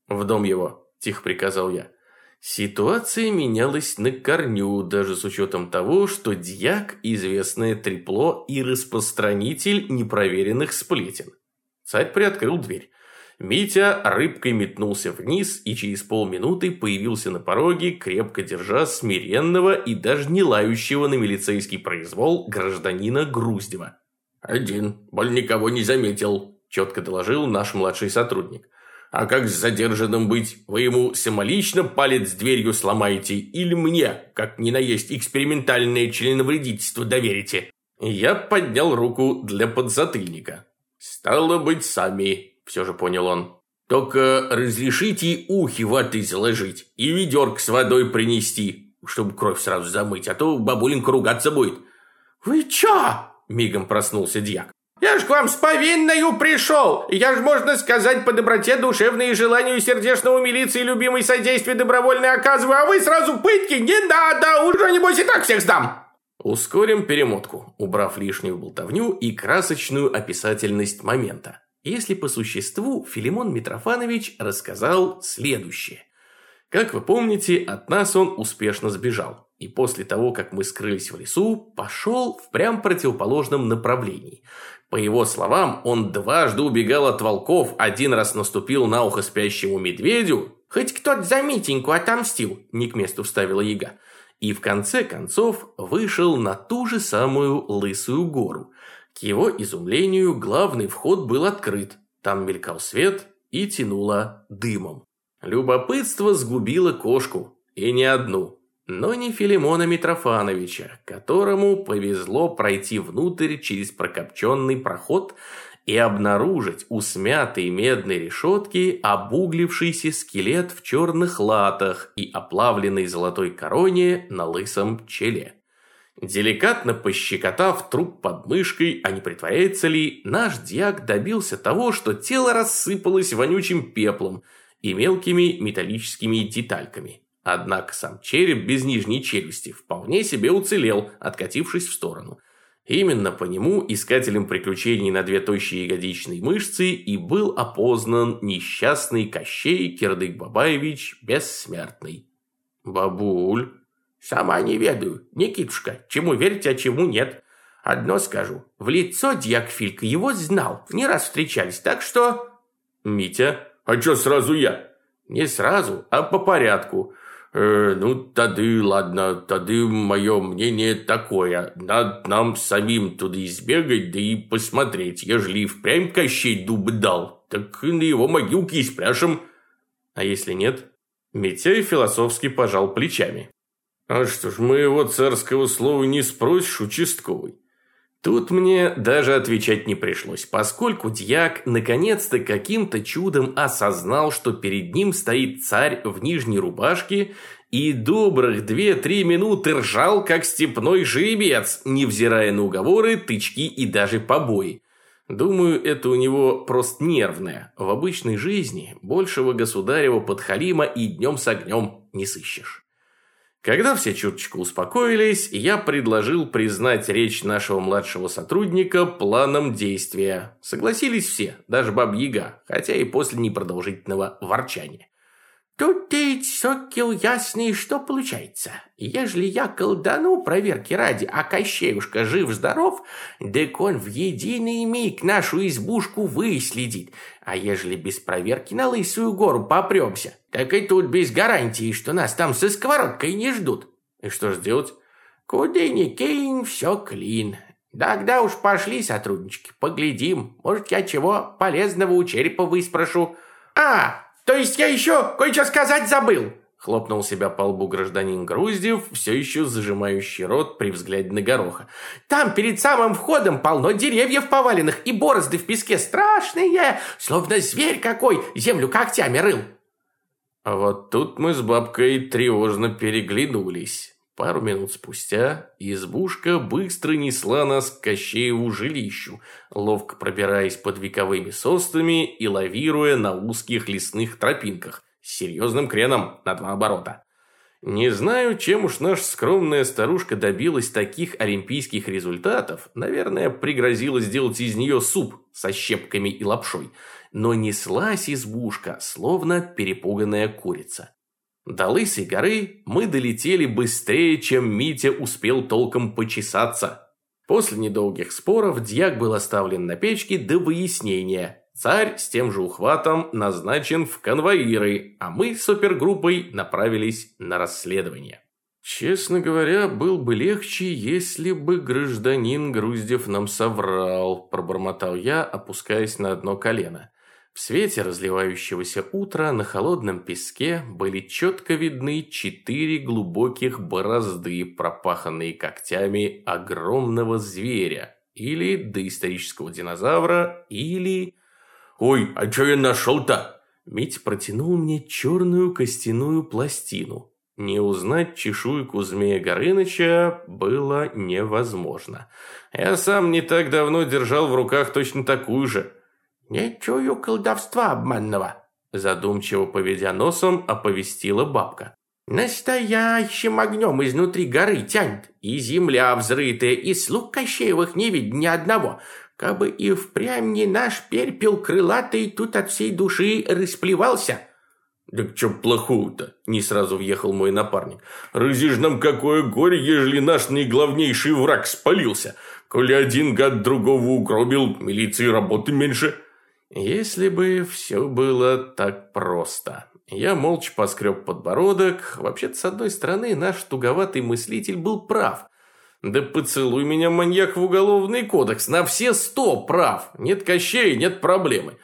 «В дом его», – тихо приказал я. Ситуация менялась на корню, даже с учетом того, что дьяк – известное трепло и распространитель непроверенных сплетен. Царь приоткрыл дверь. Митя рыбкой метнулся вниз и через полминуты появился на пороге, крепко держа смиренного и даже не лающего на милицейский произвол гражданина Груздева. «Один, боль никого не заметил», – четко доложил наш младший сотрудник. «А как с задержанным быть? Вы ему самолично палец дверью сломаете или мне, как не наесть экспериментальное членовредительство, доверите?» Я поднял руку для подзатыльника. «Стало быть, сами», все же понял он. Только разрешите ухи ватой заложить и ведерко с водой принести, чтобы кровь сразу замыть, а то бабуленька ругаться будет. Вы чё? Мигом проснулся дьяк. Я ж к вам с повинною пришел. Я ж, можно сказать, по доброте душевной и желанию сердечного милиции любимой содействие добровольно оказываю, а вы сразу пытки не надо, уже небось и так всех сдам. Ускорим перемотку, убрав лишнюю болтовню и красочную описательность момента если по существу Филимон Митрофанович рассказал следующее. Как вы помните, от нас он успешно сбежал. И после того, как мы скрылись в лесу, пошел в прям противоположном направлении. По его словам, он дважды убегал от волков, один раз наступил на ухо спящему медведю. «Хоть кто-то за Митеньку отомстил», – не к месту вставила яга. И в конце концов вышел на ту же самую Лысую гору – к его изумлению главный вход был открыт. Там мелькал свет и тянуло дымом. Любопытство сгубило кошку, и не одну. Но не Филимона Митрофановича, которому повезло пройти внутрь через прокопченный проход и обнаружить у смятой медной решетки обуглившийся скелет в черных латах и оплавленной золотой короне на лысом челе. Деликатно пощекотав труп под мышкой, а не притворяется ли, наш диак добился того, что тело рассыпалось вонючим пеплом и мелкими металлическими детальками. Однако сам череп без нижней челюсти вполне себе уцелел, откатившись в сторону. Именно по нему искателем приключений на две тощие ягодичные мышцы и был опознан несчастный Кощей Кирдык-Бабаевич Бессмертный. «Бабуль», Сама не ведаю, Никитушка, чему верить, а чему нет. Одно скажу, в лицо дьяк Филька его знал, не раз встречались, так что... Митя, а что сразу я? Не сразу, а по порядку. Э, ну, тады, ладно, тады мое мнение такое. Надо нам самим туда избегать, да и посмотреть, ежели впрямь Кощей дубы дал, так на его могилке и спряшем. А если нет? Митяй философски пожал плечами. А что ж, моего царского слова не спросишь, участковый. Тут мне даже отвечать не пришлось, поскольку дьяк наконец-то каким-то чудом осознал, что перед ним стоит царь в нижней рубашке и добрых две-три минуты ржал, как степной жеребец, невзирая на уговоры, тычки и даже побои. Думаю, это у него просто нервное. В обычной жизни большего государева подхалима и днем с огнем не сыщешь. Когда все чуточку успокоились, я предложил признать речь нашего младшего сотрудника планом действия. Согласились все, даже Баб-Яга, хотя и после непродолжительного ворчания. Тут ты, сокел ясный, что получается. Ежели я колдану проверки ради, а Кощеюшка жив-здоров, дык он в единый миг нашу избушку выследит. А ежели без проверки на Лысую гору попремся, так и тут без гарантии, что нас там со сковородкой не ждут. И что ж делать? Куда ни кинь, все клин. Тогда уж пошли, сотруднички, поглядим. Может, я чего полезного у черепа выспрошу. А, то есть я еще кое-что сказать забыл. Хлопнул себя по лбу гражданин Груздев, все еще зажимающий рот при взгляде на гороха. «Там перед самым входом полно деревьев поваленных и борозды в песке страшные, словно зверь какой землю когтями рыл». А вот тут мы с бабкой тревожно переглянулись. Пару минут спустя избушка быстро несла нас к Кощееву жилищу, ловко пробираясь под вековыми соснами и лавируя на узких лесных тропинках с серьезным креном на два оборота. Не знаю, чем уж наша скромная старушка добилась таких олимпийских результатов, наверное, пригрозила сделать из нее суп со щепками и лапшой, но неслась избушка, словно перепуганная курица. До Лысой горы мы долетели быстрее, чем Митя успел толком почесаться. После недолгих споров дьяк был оставлен на печке до выяснения. Царь с тем же ухватом назначен в конвоиры, а мы с опергруппой направились на расследование. Честно говоря, был бы легче, если бы гражданин Груздев нам соврал, пробормотал я, опускаясь на одно колено. В свете разливающегося утра на холодном песке были четко видны четыре глубоких борозды, пропаханные когтями огромного зверя, или доисторического динозавра, или... «Ой, а что я нашел-то?» Мить протянул мне черную костяную пластину. Не узнать чешуйку змея Горыныча было невозможно. Я сам не так давно держал в руках точно такую же – «Не чую колдовства обманного», задумчиво поведя носом, оповестила бабка. «Настоящим огнем изнутри горы тянет, и земля взрытая, и слуг Кощеевых не видит ни одного. Кабы и впрямь не наш перпел крылатый тут от всей души расплевался». «Так чё плохого-то?» – не сразу въехал мой напарник. «Рызи ж нам какое горе, ежели наш наиглавнейший враг спалился. Коли один гад другого угробил, милиции работы меньше». Если бы все было так просто. Я молча поскреб подбородок. Вообще-то, с одной стороны, наш туговатый мыслитель был прав. Да поцелуй меня, маньяк, в уголовный кодекс. На все сто прав. Нет кощей, нет проблемы.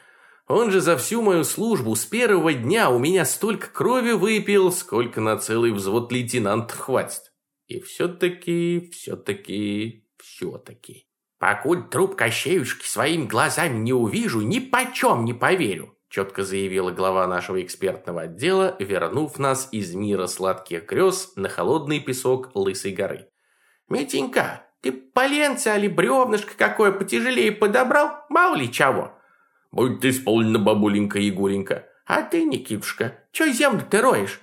Он же за всю мою службу с первого дня у меня столько крови выпил, сколько на целый взвод лейтенант хватит. И все-таки, все-таки, все-таки. «Покуль труп Кощеюшки своими глазами не увижу, ни почем не поверю», четко заявила глава нашего экспертного отдела, вернув нас из мира сладких грез на холодный песок Лысой горы. «Митенька, ты поленце али бревнышко какое потяжелее подобрал? Мало ли чего?» «Будь исполнена, бабуленька Егоренька». «А ты, Никитушка, чё землю ты роешь?»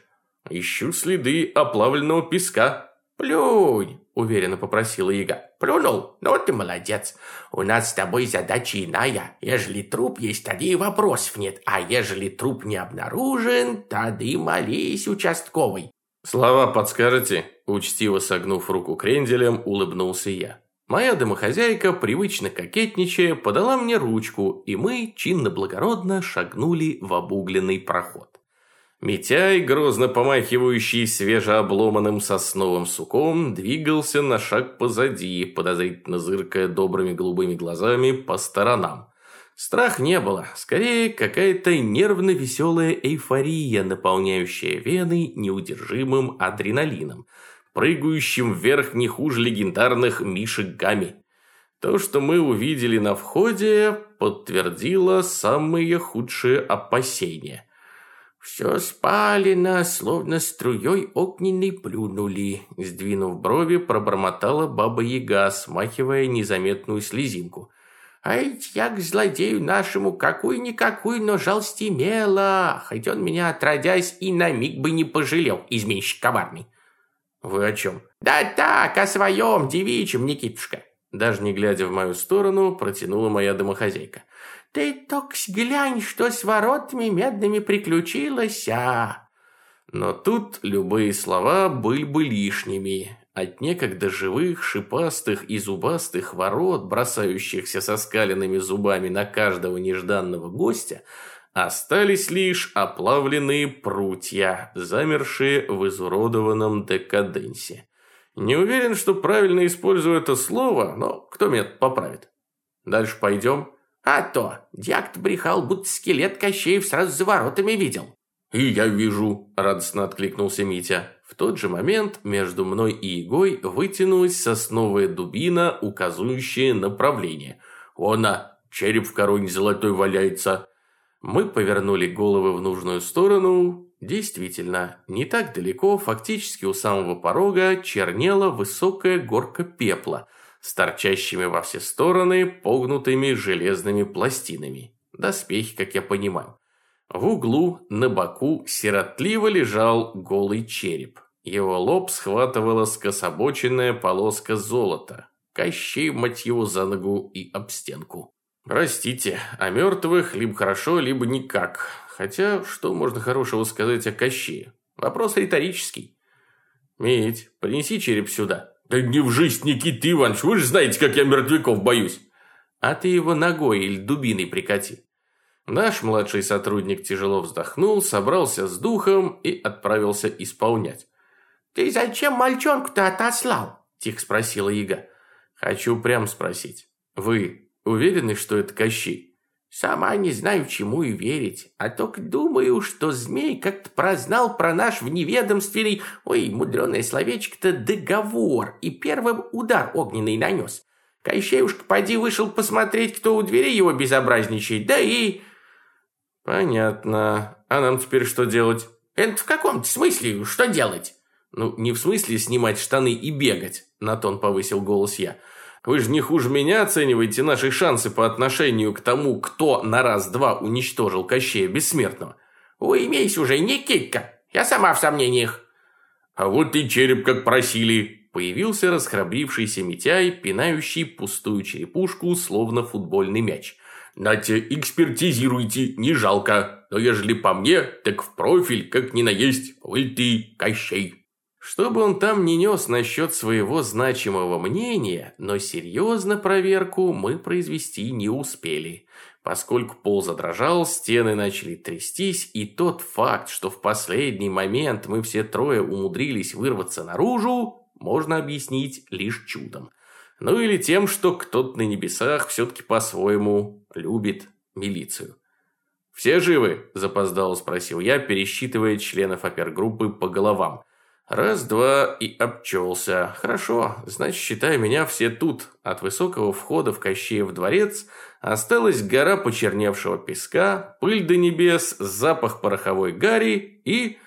«Ищу следы оплавленного песка». «Плюнь!» – уверенно попросила Яга. «Плюнул? Ну ты молодец. У нас с тобой задача иная. Ежели труп есть, тогда и вопросов нет. А ежели труп не обнаружен, тогда молись участковый». «Слова подскажете?» Учтиво согнув руку кренделем, улыбнулся я. Моя домохозяйка, привычно кокетничая, подала мне ручку, и мы чинно-благородно шагнули в обугленный проход. Митяй, грозно помахивающий свежеобломанным сосновым суком, двигался на шаг позади, подозрительно зыркая добрыми голубыми глазами по сторонам. Страх не было, скорее какая-то нервно-веселая эйфория, наполняющая вены неудержимым адреналином, прыгающим вверх не хуже легендарных Мишек Гами. То, что мы увидели на входе, подтвердило самые худшие опасения – «Все спалено, словно струей огненной плюнули», сдвинув брови, пробормотала баба-яга, смахивая незаметную слезинку. «А ведь я к злодею нашему какую-никакую, но жалость имела, хоть он меня, отродясь, и на миг бы не пожалел, изменщик коварный». «Вы о чем?» «Да так, о своем девичьем, Никитушка». Даже не глядя в мою сторону, протянула моя домохозяйка. Ты только глянь, что с воротами медными приключилось, а!» Но тут любые слова были бы лишними. От некогда живых, шипастых и зубастых ворот, бросающихся со скаленными зубами на каждого нежданного гостя, остались лишь оплавленные прутья, замершие в изуродованном декаденсе. Не уверен, что правильно использую это слово, но кто меня поправит? Дальше пойдем. А то, дьяк брехал, будто скелет Кощеев сразу за воротами видел. «И я вижу», – радостно откликнулся Митя. В тот же момент между мной и Егой вытянулась сосновая дубина, указывающая направление. «Она, череп в короне золотой валяется». Мы повернули головы в нужную сторону. Действительно, не так далеко, фактически у самого порога, чернела высокая горка пепла с торчащими во все стороны погнутыми железными пластинами. Доспехи, как я понимаю. В углу на боку сиротливо лежал голый череп. Его лоб схватывала скособоченная полоска золота. Кощей, мать его, за ногу и об стенку. Простите, о мертвых либо хорошо, либо никак. Хотя, что можно хорошего сказать о Кощее? Вопрос риторический. Медь, принеси череп сюда. Да не в жизнь, Никита Иванович, вы же знаете, как я мертвяков боюсь. А ты его ногой или дубиной прикати. Наш младший сотрудник тяжело вздохнул, собрался с духом и отправился исполнять. «Ты зачем мальчонку-то отослал?» – тихо спросила Ига. «Хочу прям спросить. Вы уверены, что это Кощей?» «Сама не знаю, чему и верить, а только думаю, что змей как-то прознал про наш вневедомственный, ой, мудреное словечко-то, договор, и первым удар огненный нанес. Кощеюшка поди вышел посмотреть, кто у двери его безобразничает, да и...» «Понятно. А нам теперь что делать?» «Это в каком-то смысле что делать?» «Ну, не в смысле снимать штаны и бегать», – на тон повысил голос я. «Вы же не хуже меня оцениваете наши шансы по отношению к тому, кто на раз-два уничтожил Кощея Бессмертного». «Уймись уже, Никитка, я сама в сомнениях». «А вот и череп, как просили», Появился расхрабрившийся Митяй, пинающий пустую черепушку, словно футбольный мяч. Нате, экспертизируйте, не жалко. Но ежели по мне, так в профиль, как ни наесть, выль ты, Кощей. Что бы он там не нес насчет своего значимого мнения, но серьезно проверку мы произвести не успели. Поскольку пол задрожал, стены начали трястись, и тот факт, что в последний момент мы все трое умудрились вырваться наружу, можно объяснить лишь чудом. Ну или тем, что кто-то на небесах все-таки по-своему любит милицию. «Все живы?» – запоздало спросил я, пересчитывая членов опергруппы по головам. Раз-два и обчелся. Хорошо, значит, считай меня все тут. От высокого входа в Кощеев дворец осталась гора почерневшего песка, пыль до небес, запах пороховой гари и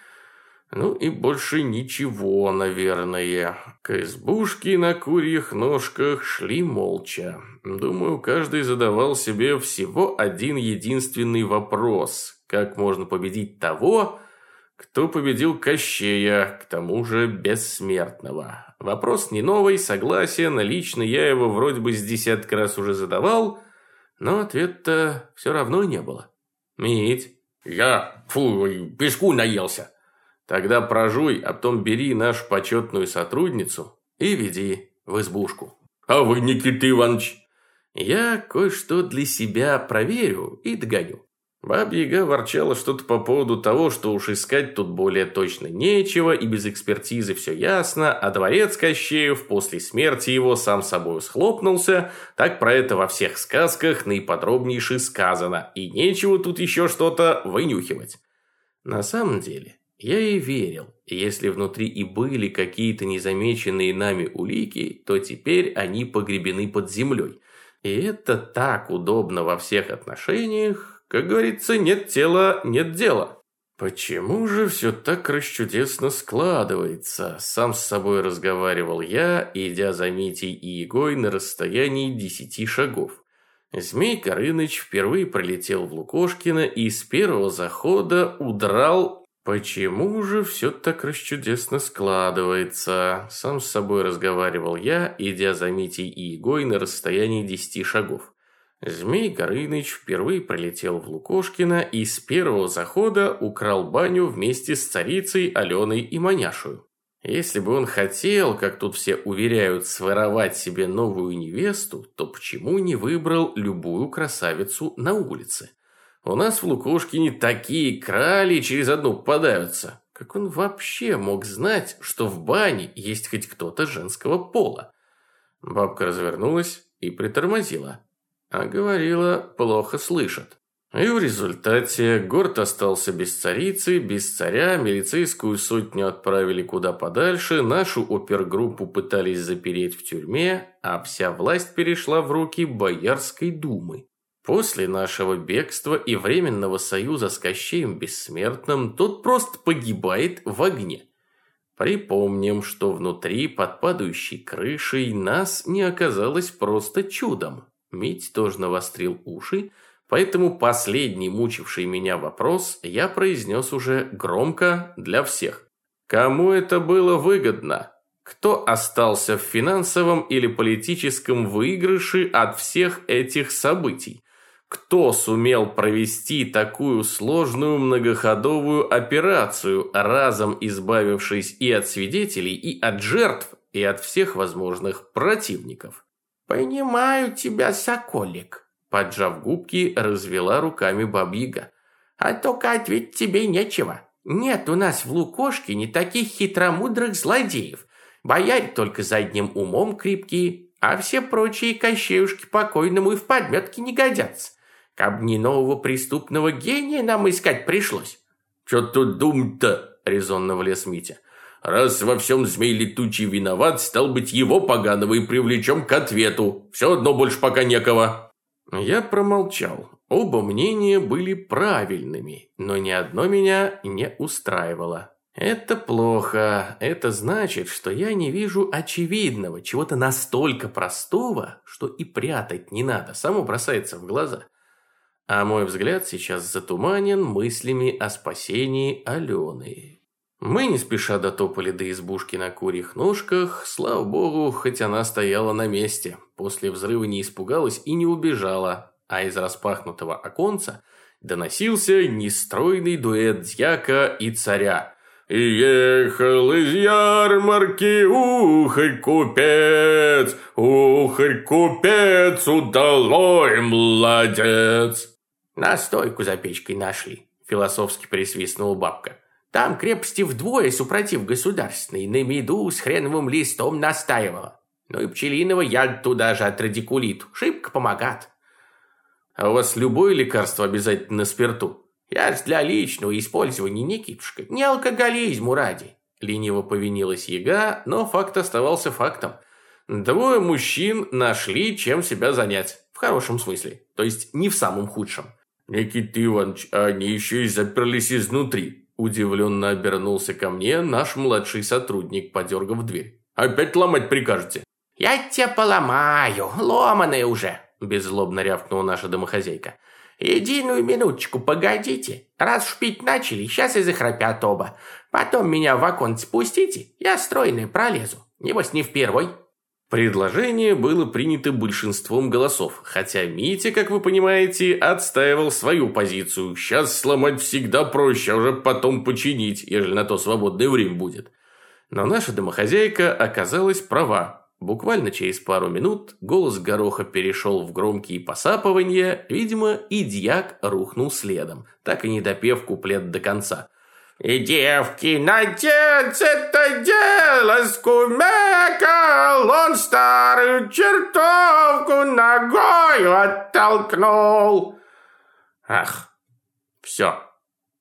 ну и больше ничего, наверное. К избушке на курьих ножках шли молча. Думаю, каждый задавал себе всего один единственный вопрос. Как можно победить того, кто победил Кощея, к тому же бессмертного? Вопрос не новый, согласен, лично я его вроде бы с десяток раз уже задавал, но ответа все равно не было. Мить? Я, фу, пешку наелся. Тогда прожуй, а потом бери нашу почетную сотрудницу и веди в избушку. А вы, Никита Иванович? Я кое-что для себя проверю и догоню. Бабьяга ворчала что-то по поводу того, что уж искать тут более точно нечего, и без экспертизы все ясно, а дворец Кощеев после смерти его сам собой схлопнулся, так про это во всех сказках наиподробнейше сказано, и нечего тут еще что-то вынюхивать. На самом деле, я и верил, если внутри и были какие-то незамеченные нами улики, то теперь они погребены под землей. И это так удобно во всех отношениях, как говорится, нет тела, нет дела. Почему же все так расчудесно складывается? Сам с собой разговаривал я, идя за Митей и Егой на расстоянии десяти шагов. Змей Горыныч впервые пролетел в Лукошкино и с первого захода удрал «Почему же все так расчудесно складывается?» Сам с собой разговаривал я, идя за Митей и Егой на расстоянии десяти шагов. Змей Горыныч впервые пролетел в Лукошкино и с первого захода украл баню вместе с царицей Аленой и Маняшую. Если бы он хотел, как тут все уверяют, своровать себе новую невесту, то почему не выбрал любую красавицу на улице? У нас в Лукошкине такие крали через одну попадаются. Как он вообще мог знать, что в бане есть хоть кто-то женского пола? Бабка развернулась и притормозила. А говорила, плохо слышит. И в результате город остался без царицы, без царя, милицейскую сотню отправили куда подальше, нашу опергруппу пытались запереть в тюрьме, а вся власть перешла в руки Боярской думы. После нашего бегства и временного союза с Кощеем Бессмертным тот просто погибает в огне. Припомним, что внутри под падающей крышей нас не оказалось просто чудом. Мить тоже навострил уши, Поэтому последний мучивший меня вопрос я произнес уже громко для всех. Кому это было выгодно? Кто остался в финансовом или политическом выигрыше от всех этих событий? Кто сумел провести такую сложную многоходовую операцию, разом избавившись и от свидетелей, и от жертв, и от всех возможных противников? «Понимаю тебя, Соколик», Поджав губки, развела руками бабьяга. «А только ответить тебе нечего. Нет у нас в Лукошке не таких хитромудрых злодеев. Бояре только задним умом крепкие, а все прочие кощеюшки покойному и в подметке не годятся. Каб не нового преступного гения нам искать пришлось». «Чё тут думать-то?» – резонно влез Митя. «Раз во всем змей летучий виноват, стал быть его поганого и привлечем к ответу. Все одно больше пока некого». Я промолчал. Оба мнения были правильными, но ни одно меня не устраивало. Это плохо. Это значит, что я не вижу очевидного, чего-то настолько простого, что и прятать не надо, само бросается в глаза. А мой взгляд сейчас затуманен мыслями о спасении Алены. Мы не спеша дотопали до избушки на курьих ножках, слава богу, хоть она стояла на месте. После взрыва не испугалась и не убежала, а из распахнутого оконца доносился нестройный дуэт дьяка и царя. Ехал из ярмарки ухарь-купец, ухарь-купец, удалой младец. «Настойку за печкой нашли», – философски присвистнула бабка. Там крепости вдвое супротив государственной, на меду с хреновым листом настаивала. Ну и пчелиного яд туда же от радикулиту. Шибко помогает. А у вас любое лекарство обязательно на спирту? Я ж для личного использования, Никитушка, не алкоголизму ради. Лениво повинилась яга, но факт оставался фактом. Двое мужчин нашли, чем себя занять. В хорошем смысле. То есть не в самом худшем. Никита Иванович, а они еще и заперлись изнутри. Удивленно обернулся ко мне наш младший сотрудник, подергав дверь. «Опять ломать прикажете?» «Я тебя поломаю, ломаные уже!» Беззлобно рявкнула наша домохозяйка. «Единую минуточку погодите. Раз уж пить начали, сейчас и захрапят оба. Потом меня в оконце спустите, я стройный пролезу. Небось, не в первой». Предложение было принято большинством голосов, хотя Митя, как вы понимаете, отстаивал свою позицию. Сейчас сломать всегда проще, а уже потом починить, ежели на то свободное время будет. Но наша домохозяйка оказалась права. Буквально через пару минут голос Гороха перешел в громкие посапывания, видимо, и дьяк рухнул следом, так и не допев куплет до конца. И девки надец это дело скумекал, он старую чертовку ногою оттолкнул. Ах, все,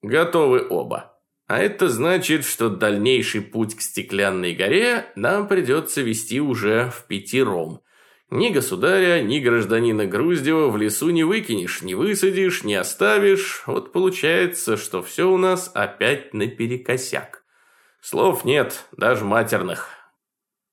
готовы оба. А это значит, что дальнейший путь к стеклянной горе нам придется вести уже в пятером. Ни государя, ни гражданина Груздева в лесу не выкинешь, не высадишь, не оставишь. Вот получается, что все у нас опять наперекосяк. Слов нет, даже матерных.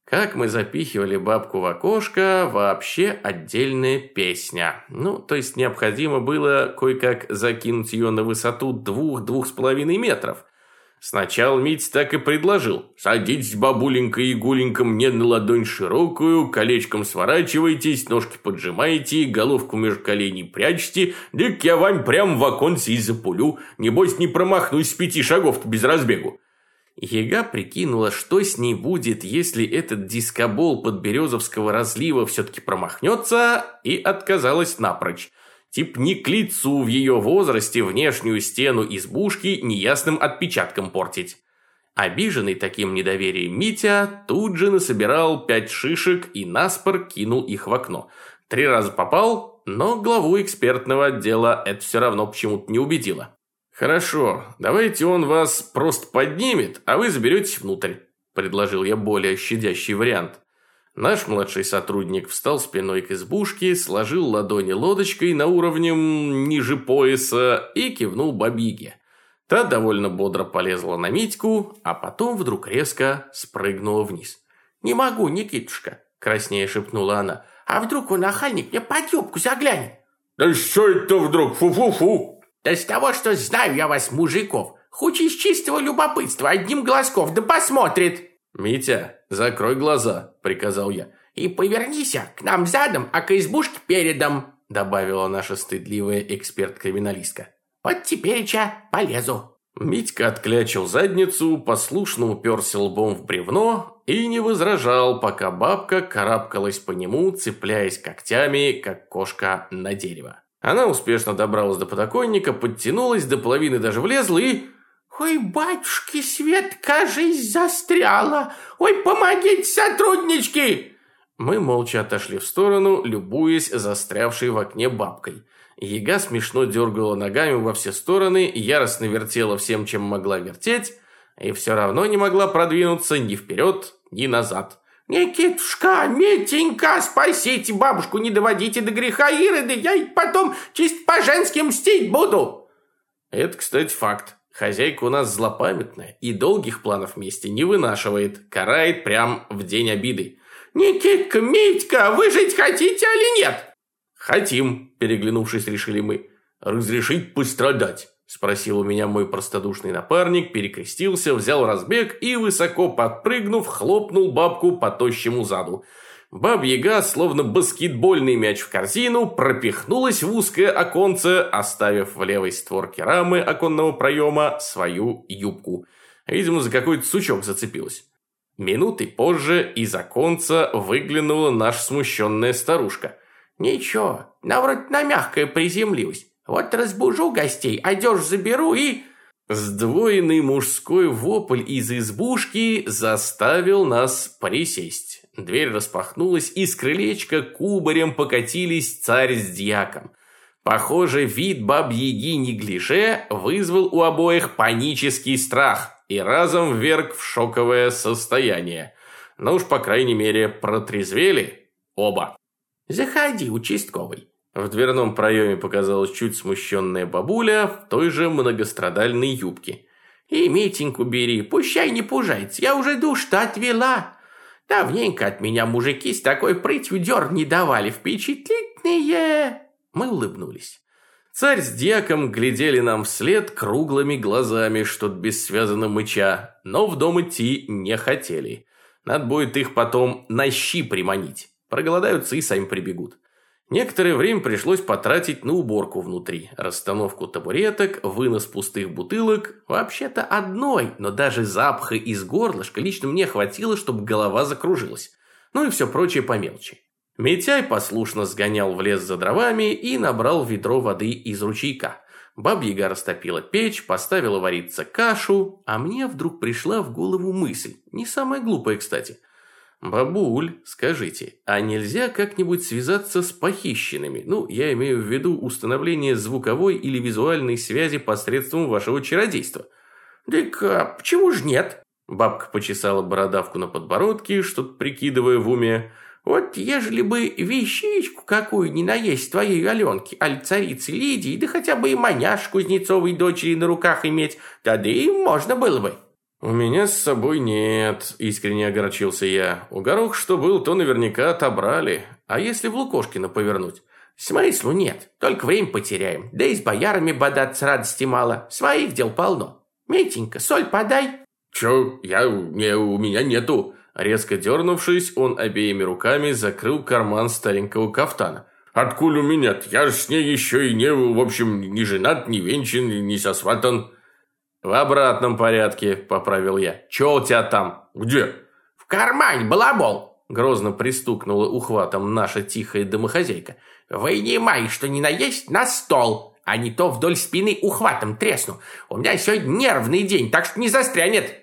Как мы запихивали бабку в окошко, вообще отдельная песня. Ну, то есть необходимо было кое-как закинуть ее на высоту двух-двух с половиной метров. Сначала Мить так и предложил. «Садитесь, бабуленька и гуленька, мне на ладонь широкую, колечком сворачивайтесь, ножки поджимаете, головку между коленей прячьте, дык я вам прям в оконце и запулю, небось не промахнусь с пяти шагов без разбегу». Ега прикинула, что с ней будет, если этот дискобол под Березовского разлива все-таки промахнется, и отказалась напрочь. Тип не к лицу в ее возрасте внешнюю стену избушки неясным отпечатком портить. Обиженный таким недоверием Митя тут же насобирал пять шишек и наспор кинул их в окно. Три раза попал, но главу экспертного отдела это все равно почему-то не убедило. «Хорошо, давайте он вас просто поднимет, а вы заберетесь внутрь», – предложил я более щадящий вариант. Наш младший сотрудник встал спиной к избушке, сложил ладони лодочкой на уровне ниже пояса и кивнул бабиге. Та довольно бодро полезла на Митьку, а потом вдруг резко спрыгнула вниз. «Не могу, Никитушка», – краснее шепнула она. «А вдруг он охальник мне под юбку заглянет?» «Да что это вдруг? Фу-фу-фу!» «Да с того, что знаю я вас, мужиков. Хоть из чистого любопытства, одним глазков, да посмотрит!» «Митя, закрой глаза», – приказал я. «И повернись к нам задом, а к избушке передом», – добавила наша стыдливая эксперт-криминалистка. «Вот тепереча полезу». Митька отклячил задницу, послушно уперся лбом в бревно и не возражал, пока бабка карабкалась по нему, цепляясь когтями, как кошка на дерево. Она успешно добралась до подоконника, подтянулась, до половины даже влезла и «Ой, батюшки, свет, кажись, застряла! Ой, помогите, сотруднички!» Мы молча отошли в сторону, любуясь застрявшей в окне бабкой. Яга смешно дергала ногами во все стороны, яростно вертела всем, чем могла вертеть, и все равно не могла продвинуться ни вперед, ни назад. «Никитушка, Митенька, спасите бабушку, не доводите до греха Ироды, я потом чисто по-женски мстить буду!» Это, кстати, факт. Хозяйка у нас злопамятная и долгих планов вместе не вынашивает, карает прям в день обиды. «Никитка, Митька, вы жить хотите или нет?» «Хотим», – переглянувшись, решили мы. «Разрешить пострадать?» – спросил у меня мой простодушный напарник, перекрестился, взял разбег и, высоко подпрыгнув, хлопнул бабку по тощему заду – Баб-яга, словно баскетбольный мяч в корзину, пропихнулась в узкое оконце, оставив в левой створке рамы оконного проема свою юбку. Видимо, за какой-то сучок зацепилась. Минуты позже из оконца выглянула наша смущенная старушка. «Ничего, на вроде на мягкое приземлилась. Вот разбужу гостей, одежду заберу и...» Сдвоенный мужской вопль из избушки заставил нас присесть. Дверь распахнулась, и с крылечка кубарем покатились царь с дьяком. Похоже, вид баб-яги неглиже вызвал у обоих панический страх и разом вверг в шоковое состояние. Но уж, по крайней мере, протрезвели оба. «Заходи, участковый». В дверном проеме показалась чуть смущенная бабуля в той же многострадальной юбке. «И Митеньку бери, пущай не пужается, я уже душ-то отвела». Давненько от меня мужики с такой прытью дер не давали. Впечатлительные!» Мы улыбнулись. Царь с дьяком глядели нам вслед круглыми глазами, что-то бессвязно мыча, но в дом идти не хотели. Надо будет их потом на щи приманить. Проголодаются и сами прибегут. Некоторое время пришлось потратить на уборку внутри, расстановку табуреток, вынос пустых бутылок, вообще-то одной, но даже запаха из горлышка лично мне хватило, чтобы голова закружилась. Ну и все прочее по мелочи. Митяй послушно сгонял в лес за дровами и набрал ведро воды из ручейка. Бабьяга растопила печь, поставила вариться кашу, а мне вдруг пришла в голову мысль, не самая глупая, кстати – «Бабуль, скажите, а нельзя как-нибудь связаться с похищенными? Ну, я имею в виду установление звуковой или визуальной связи посредством вашего чародейства». «Так а почему же нет?» Бабка почесала бородавку на подбородке, что-то прикидывая в уме. «Вот ежели бы вещичку какую ни наесть твоей Аленки, аль царицы Лидии, да хотя бы и маняш Кузнецовой дочери на руках иметь, тогда и можно было бы». «У меня с собой нет», – искренне огорчился я. «У горох что был, то наверняка отобрали. А если в Лукошкина повернуть?» «Смыслу нет, только время потеряем. Да и с боярами бодаться радости мало. Своих дел полно. Митенька, соль подай». «Чё? Я... Не, у меня нету». Резко дернувшись, он обеими руками закрыл карман старенького кафтана. «Откуда у меня-то? Я ж с ней еще и не, в общем, не женат, не венчан, не сосватан». «В обратном порядке», – поправил я. «Чё у тебя там?» «Где?» «В кармане, балабол!» – грозно пристукнула ухватом наша тихая домохозяйка. «Вынимай, что ни наесть, на стол, а не то вдоль спины ухватом тресну. У меня сегодня нервный день, так что не застрянет».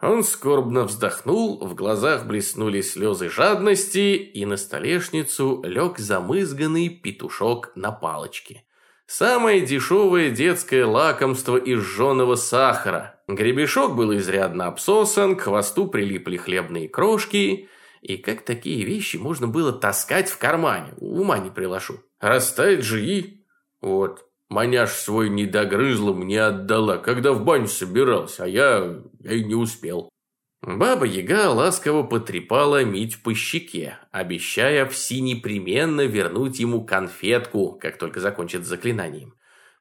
Он скорбно вздохнул, в глазах блеснули слезы жадности, и на столешницу лег замызганный петушок на палочке. Самое дешевое детское лакомство из жженого сахара. Гребешок был изрядно обсосан, к хвосту прилипли хлебные крошки. И как такие вещи можно было таскать в кармане? Ума не приложу. Растает же и... Вот, маняш свой не догрызла, мне отдала, когда в баню собирался, а я, я и не успел. Баба-яга ласково потрепала Мить по щеке, обещая все непременно вернуть ему конфетку, как только закончит заклинанием.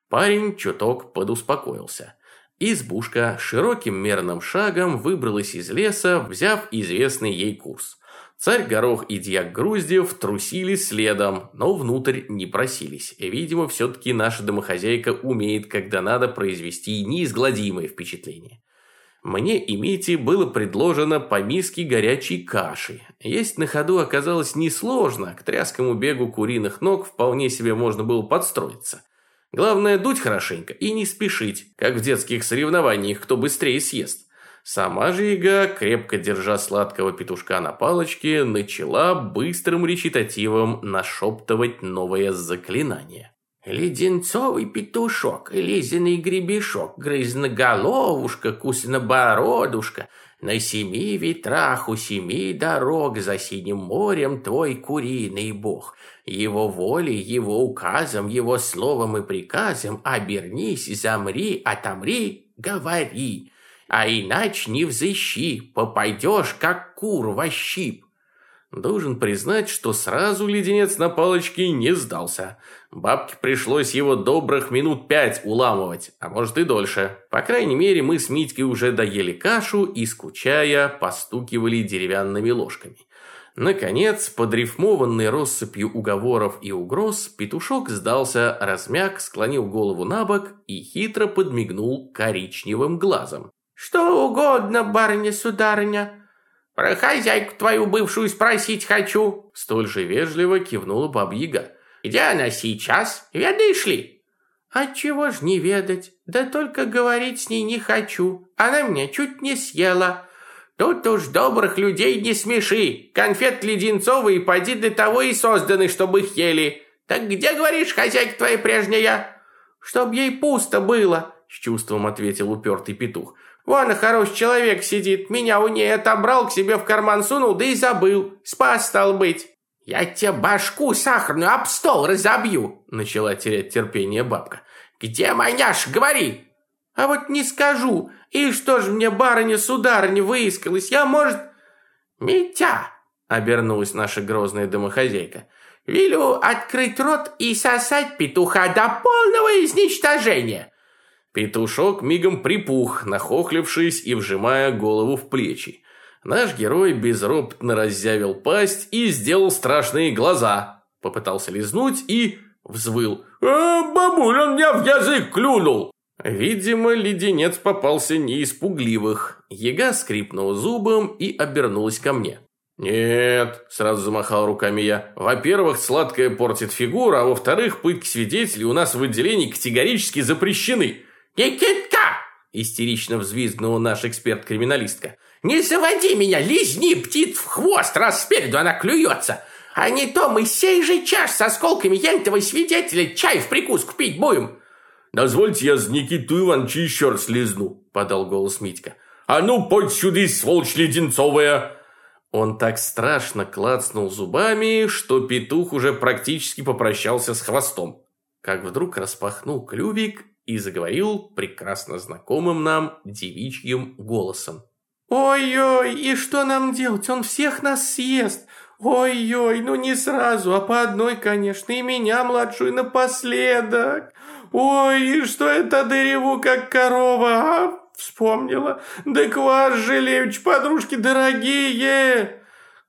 Парень чуток подуспокоился. Избушка широким мерным шагом выбралась из леса, взяв известный ей курс. Царь Горох и Дьяк Груздев трусили следом, но внутрь не просились. Видимо, все-таки наша домохозяйка умеет, когда надо, произвести неизгладимое впечатление. Мне и Мите было предложено по миске горячей каши. Есть на ходу оказалось несложно, к тряскому бегу куриных ног вполне себе можно было подстроиться. Главное дуть хорошенько и не спешить, как в детских соревнованиях, кто быстрее съест. Сама же яга, крепко держа сладкого петушка на палочке, начала быстрым речитативом нашептывать новое заклинание. Леденцовый петушок, лизиный гребешок, грызноголовушка, куснобородушка, на семи ветрах у семи дорог за синим морем твой куриный бог. Его волей, его указом, его словом и приказом обернись, замри, отомри, говори. А иначе не взыщи, попадешь, как кур во щип. Должен признать, что сразу леденец на палочке не сдался. Бабке пришлось его добрых минут пять уламывать, а может и дольше. По крайней мере, мы с Митькой уже доели кашу и, скучая, постукивали деревянными ложками. Наконец, подрифмованный россыпью уговоров и угроз, петушок сдался, размяк, склонил голову на бок и хитро подмигнул коричневым глазом. «Что угодно, барыня-сударыня!» «Про хозяйку твою бывшую спросить хочу!» Столь же вежливо кивнула баба-яга. «Где она сейчас? Ведаешь ли?» «Отчего ж не ведать? Да только говорить с ней не хочу. Она меня чуть не съела». «Тут уж добрых людей не смеши. Конфет леденцовые поди для того и созданы, чтобы их ели. Так где, говоришь, хозяйка твоя прежняя?» «Чтоб ей пусто было», — с чувством ответил упертый петух. Вон хороший человек сидит, меня у ней отобрал, к себе в карман сунул, да и забыл. Спас, стал быть. Я тебе башку сахарную об стол разобью, начала терять терпение бабка. Где маняш, говори. А вот не скажу. И что ж мне барыня-сударыня выискалась? Я, может... Митя, обернулась наша грозная домохозяйка. Велю открыть рот и сосать петуха до полного изничтожения. Петушок мигом припух, нахохлившись и вжимая голову в плечи. Наш герой безропотно раззявил пасть и сделал страшные глаза. Попытался лизнуть и взвыл. «А, бабуль, он меня в язык клюнул!» Видимо, леденец попался не из пугливых. Яга скрипнул зубом и обернулась ко мне. «Нет», – сразу замахал руками я. «Во-первых, сладкое портит фигуру, а во-вторых, пытки свидетелей у нас в отделении категорически запрещены. «Никитка!» – истерично взвизгнула наш эксперт-криминалистка. «Не заводи меня, лизни птиц в хвост, раз спереду она клюется! А не то мы сей же чаш с осколками янтовой свидетеля чай в прикуску пить будем!» «Дозвольте я с Никиту Ивановича еще раз лизну», – подал голос Митька. «А ну, подь сюда, сволочь леденцовая!» Он так страшно клацнул зубами, что петух уже практически попрощался с хвостом. Как вдруг распахнул клювик и заговорил прекрасно знакомым нам девичьим голосом. «Ой-ой, и что нам делать? Он всех нас съест! Ой-ой, ну не сразу, а по одной, конечно, и меня, младшую, напоследок! Ой, и что это дыреву, как корова, а? Вспомнила. Да квас, Желевич, подружки дорогие!»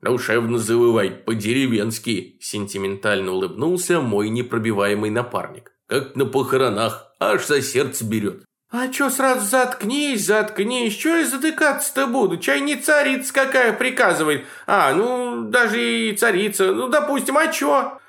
«Душевно завывай, по-деревенски!» Сентиментально улыбнулся мой непробиваемый напарник. «Как на похоронах!» аж за сердце берет. А чё сразу заткнись, заткнись, чё я затыкаться-то буду? Чай не царица какая приказывает. А, ну, даже и царица, ну, допустим, а чё?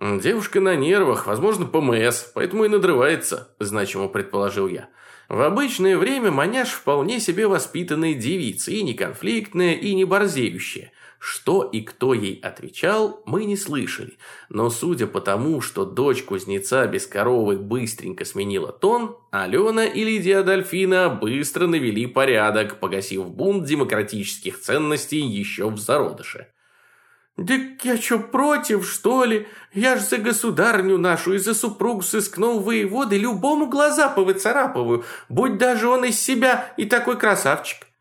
Девушка на нервах, возможно, ПМС, поэтому и надрывается, значимо предположил я. В обычное время маняш вполне себе воспитанная девица, и не конфликтная, и не борзеющая. Что и кто ей отвечал, мы не слышали. Но судя по тому, что дочь кузнеца без коровы быстренько сменила тон, Алена и Лидия Адольфина быстро навели порядок, погасив бунт демократических ценностей еще в зародыше. «Так я что, против, что ли? Я ж за государню нашу и за супругу сыскнул воеводы любому глаза повыцарапываю, будь даже он из себя и такой красавчик».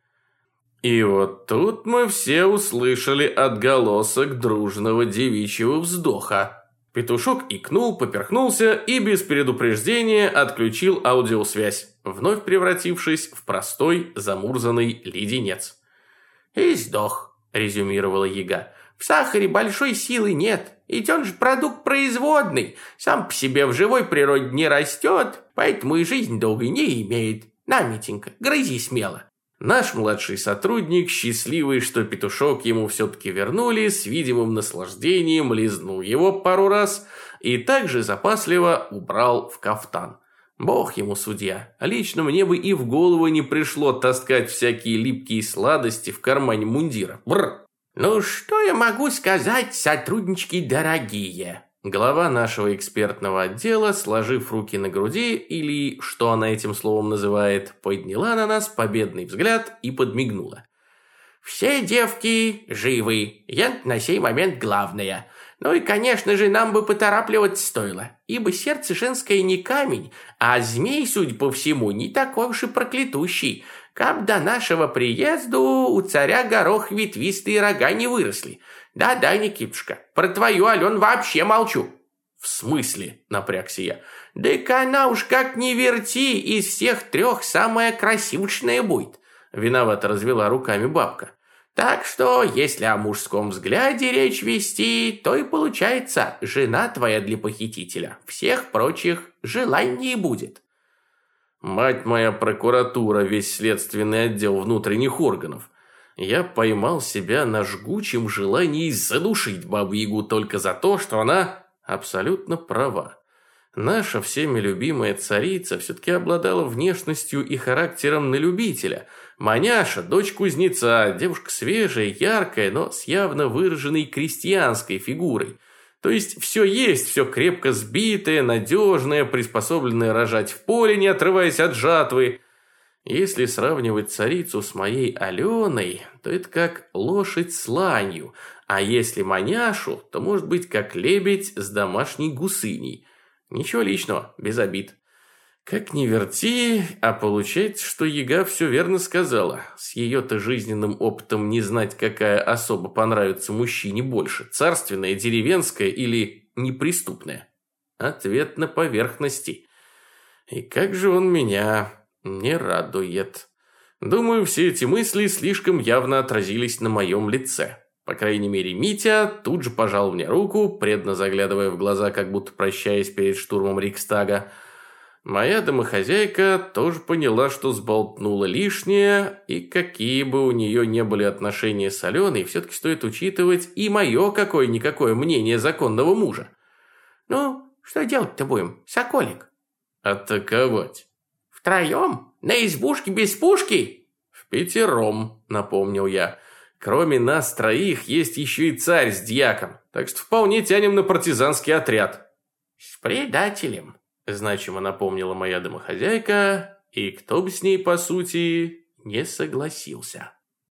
И вот тут мы все услышали отголосок дружного девичьего вздоха. Петушок икнул, поперхнулся и без предупреждения отключил аудиосвязь, вновь превратившись в простой замурзанный леденец. «И сдох», – резюмировала яга. «В сахаре большой силы нет, ведь он же продукт производный, сам по себе в живой природе не растет, поэтому и жизнь долгой не имеет. На, Митенька, грызи смело». Наш младший сотрудник, счастливый, что петушок ему все-таки вернули, с видимым наслаждением лизнул его пару раз и также запасливо убрал в кафтан. Бог ему судья. Лично мне бы и в голову не пришло таскать всякие липкие сладости в кармане мундира. Бррр. Ну, что я могу сказать, сотруднички дорогие? Глава нашего экспертного отдела, сложив руки на груди, или, что она этим словом называет, подняла на нас победный взгляд и подмигнула. «Все девки живы, я на сей момент главная. Ну и, конечно же, нам бы поторапливаться стоило, ибо сердце женское не камень, а змей, судя по всему, не такой уж и проклятущий. Каб до нашего приезда у царя горох ветвистые рога не выросли». «Да-да, Никитушка, про твою Ален вообще молчу». «В смысле?» – напрягся я. «Так она уж как не верти, из всех трех самая красивочная будет», – виновато развела руками бабка. «Так что, если о мужском взгляде речь вести, то и получается, жена твоя для похитителя. Всех прочих желаний будет». Мать моя прокуратура, весь следственный отдел внутренних органов я поймал себя на жгучем желании задушить Бабу-Ягу только за то, что она абсолютно права. Наша всеми любимая царица все-таки обладала внешностью и характером на любителя. Маняша, дочь кузнеца, девушка свежая, яркая, но с явно выраженной крестьянской фигурой. То есть все есть, все крепко сбитое, надежное, приспособленное рожать в поле, не отрываясь от жатвы – если сравнивать царицу с моей Аленой, то это как лошадь с ланью, а если маняшу, то может быть как лебедь с домашней гусыней. Ничего личного, без обид. Как ни верти, а получается, что Яга все верно сказала. С ее-то жизненным опытом не знать, какая особо понравится мужчине больше, царственная, деревенская или неприступная. Ответ на поверхности. И как же он меня не радует. Думаю, все эти мысли слишком явно отразились на моем лице. По крайней мере, Митя тут же пожал мне руку, предно заглядывая в глаза, как будто прощаясь перед штурмом Рикстага. Моя домохозяйка тоже поняла, что сболтнула лишнее, и какие бы у нее не были отношения с Аленой, все-таки стоит учитывать и мое какое-никакое мнение законного мужа. «Ну, что делать-то будем, Соколик?» «Атаковать». «Втроем? На избушке без пушки?» «В пятером», — напомнил я. «Кроме нас троих есть еще и царь с дьяком, так что вполне тянем на партизанский отряд». «С предателем», — значимо напомнила моя домохозяйка, и кто бы с ней, по сути, не согласился.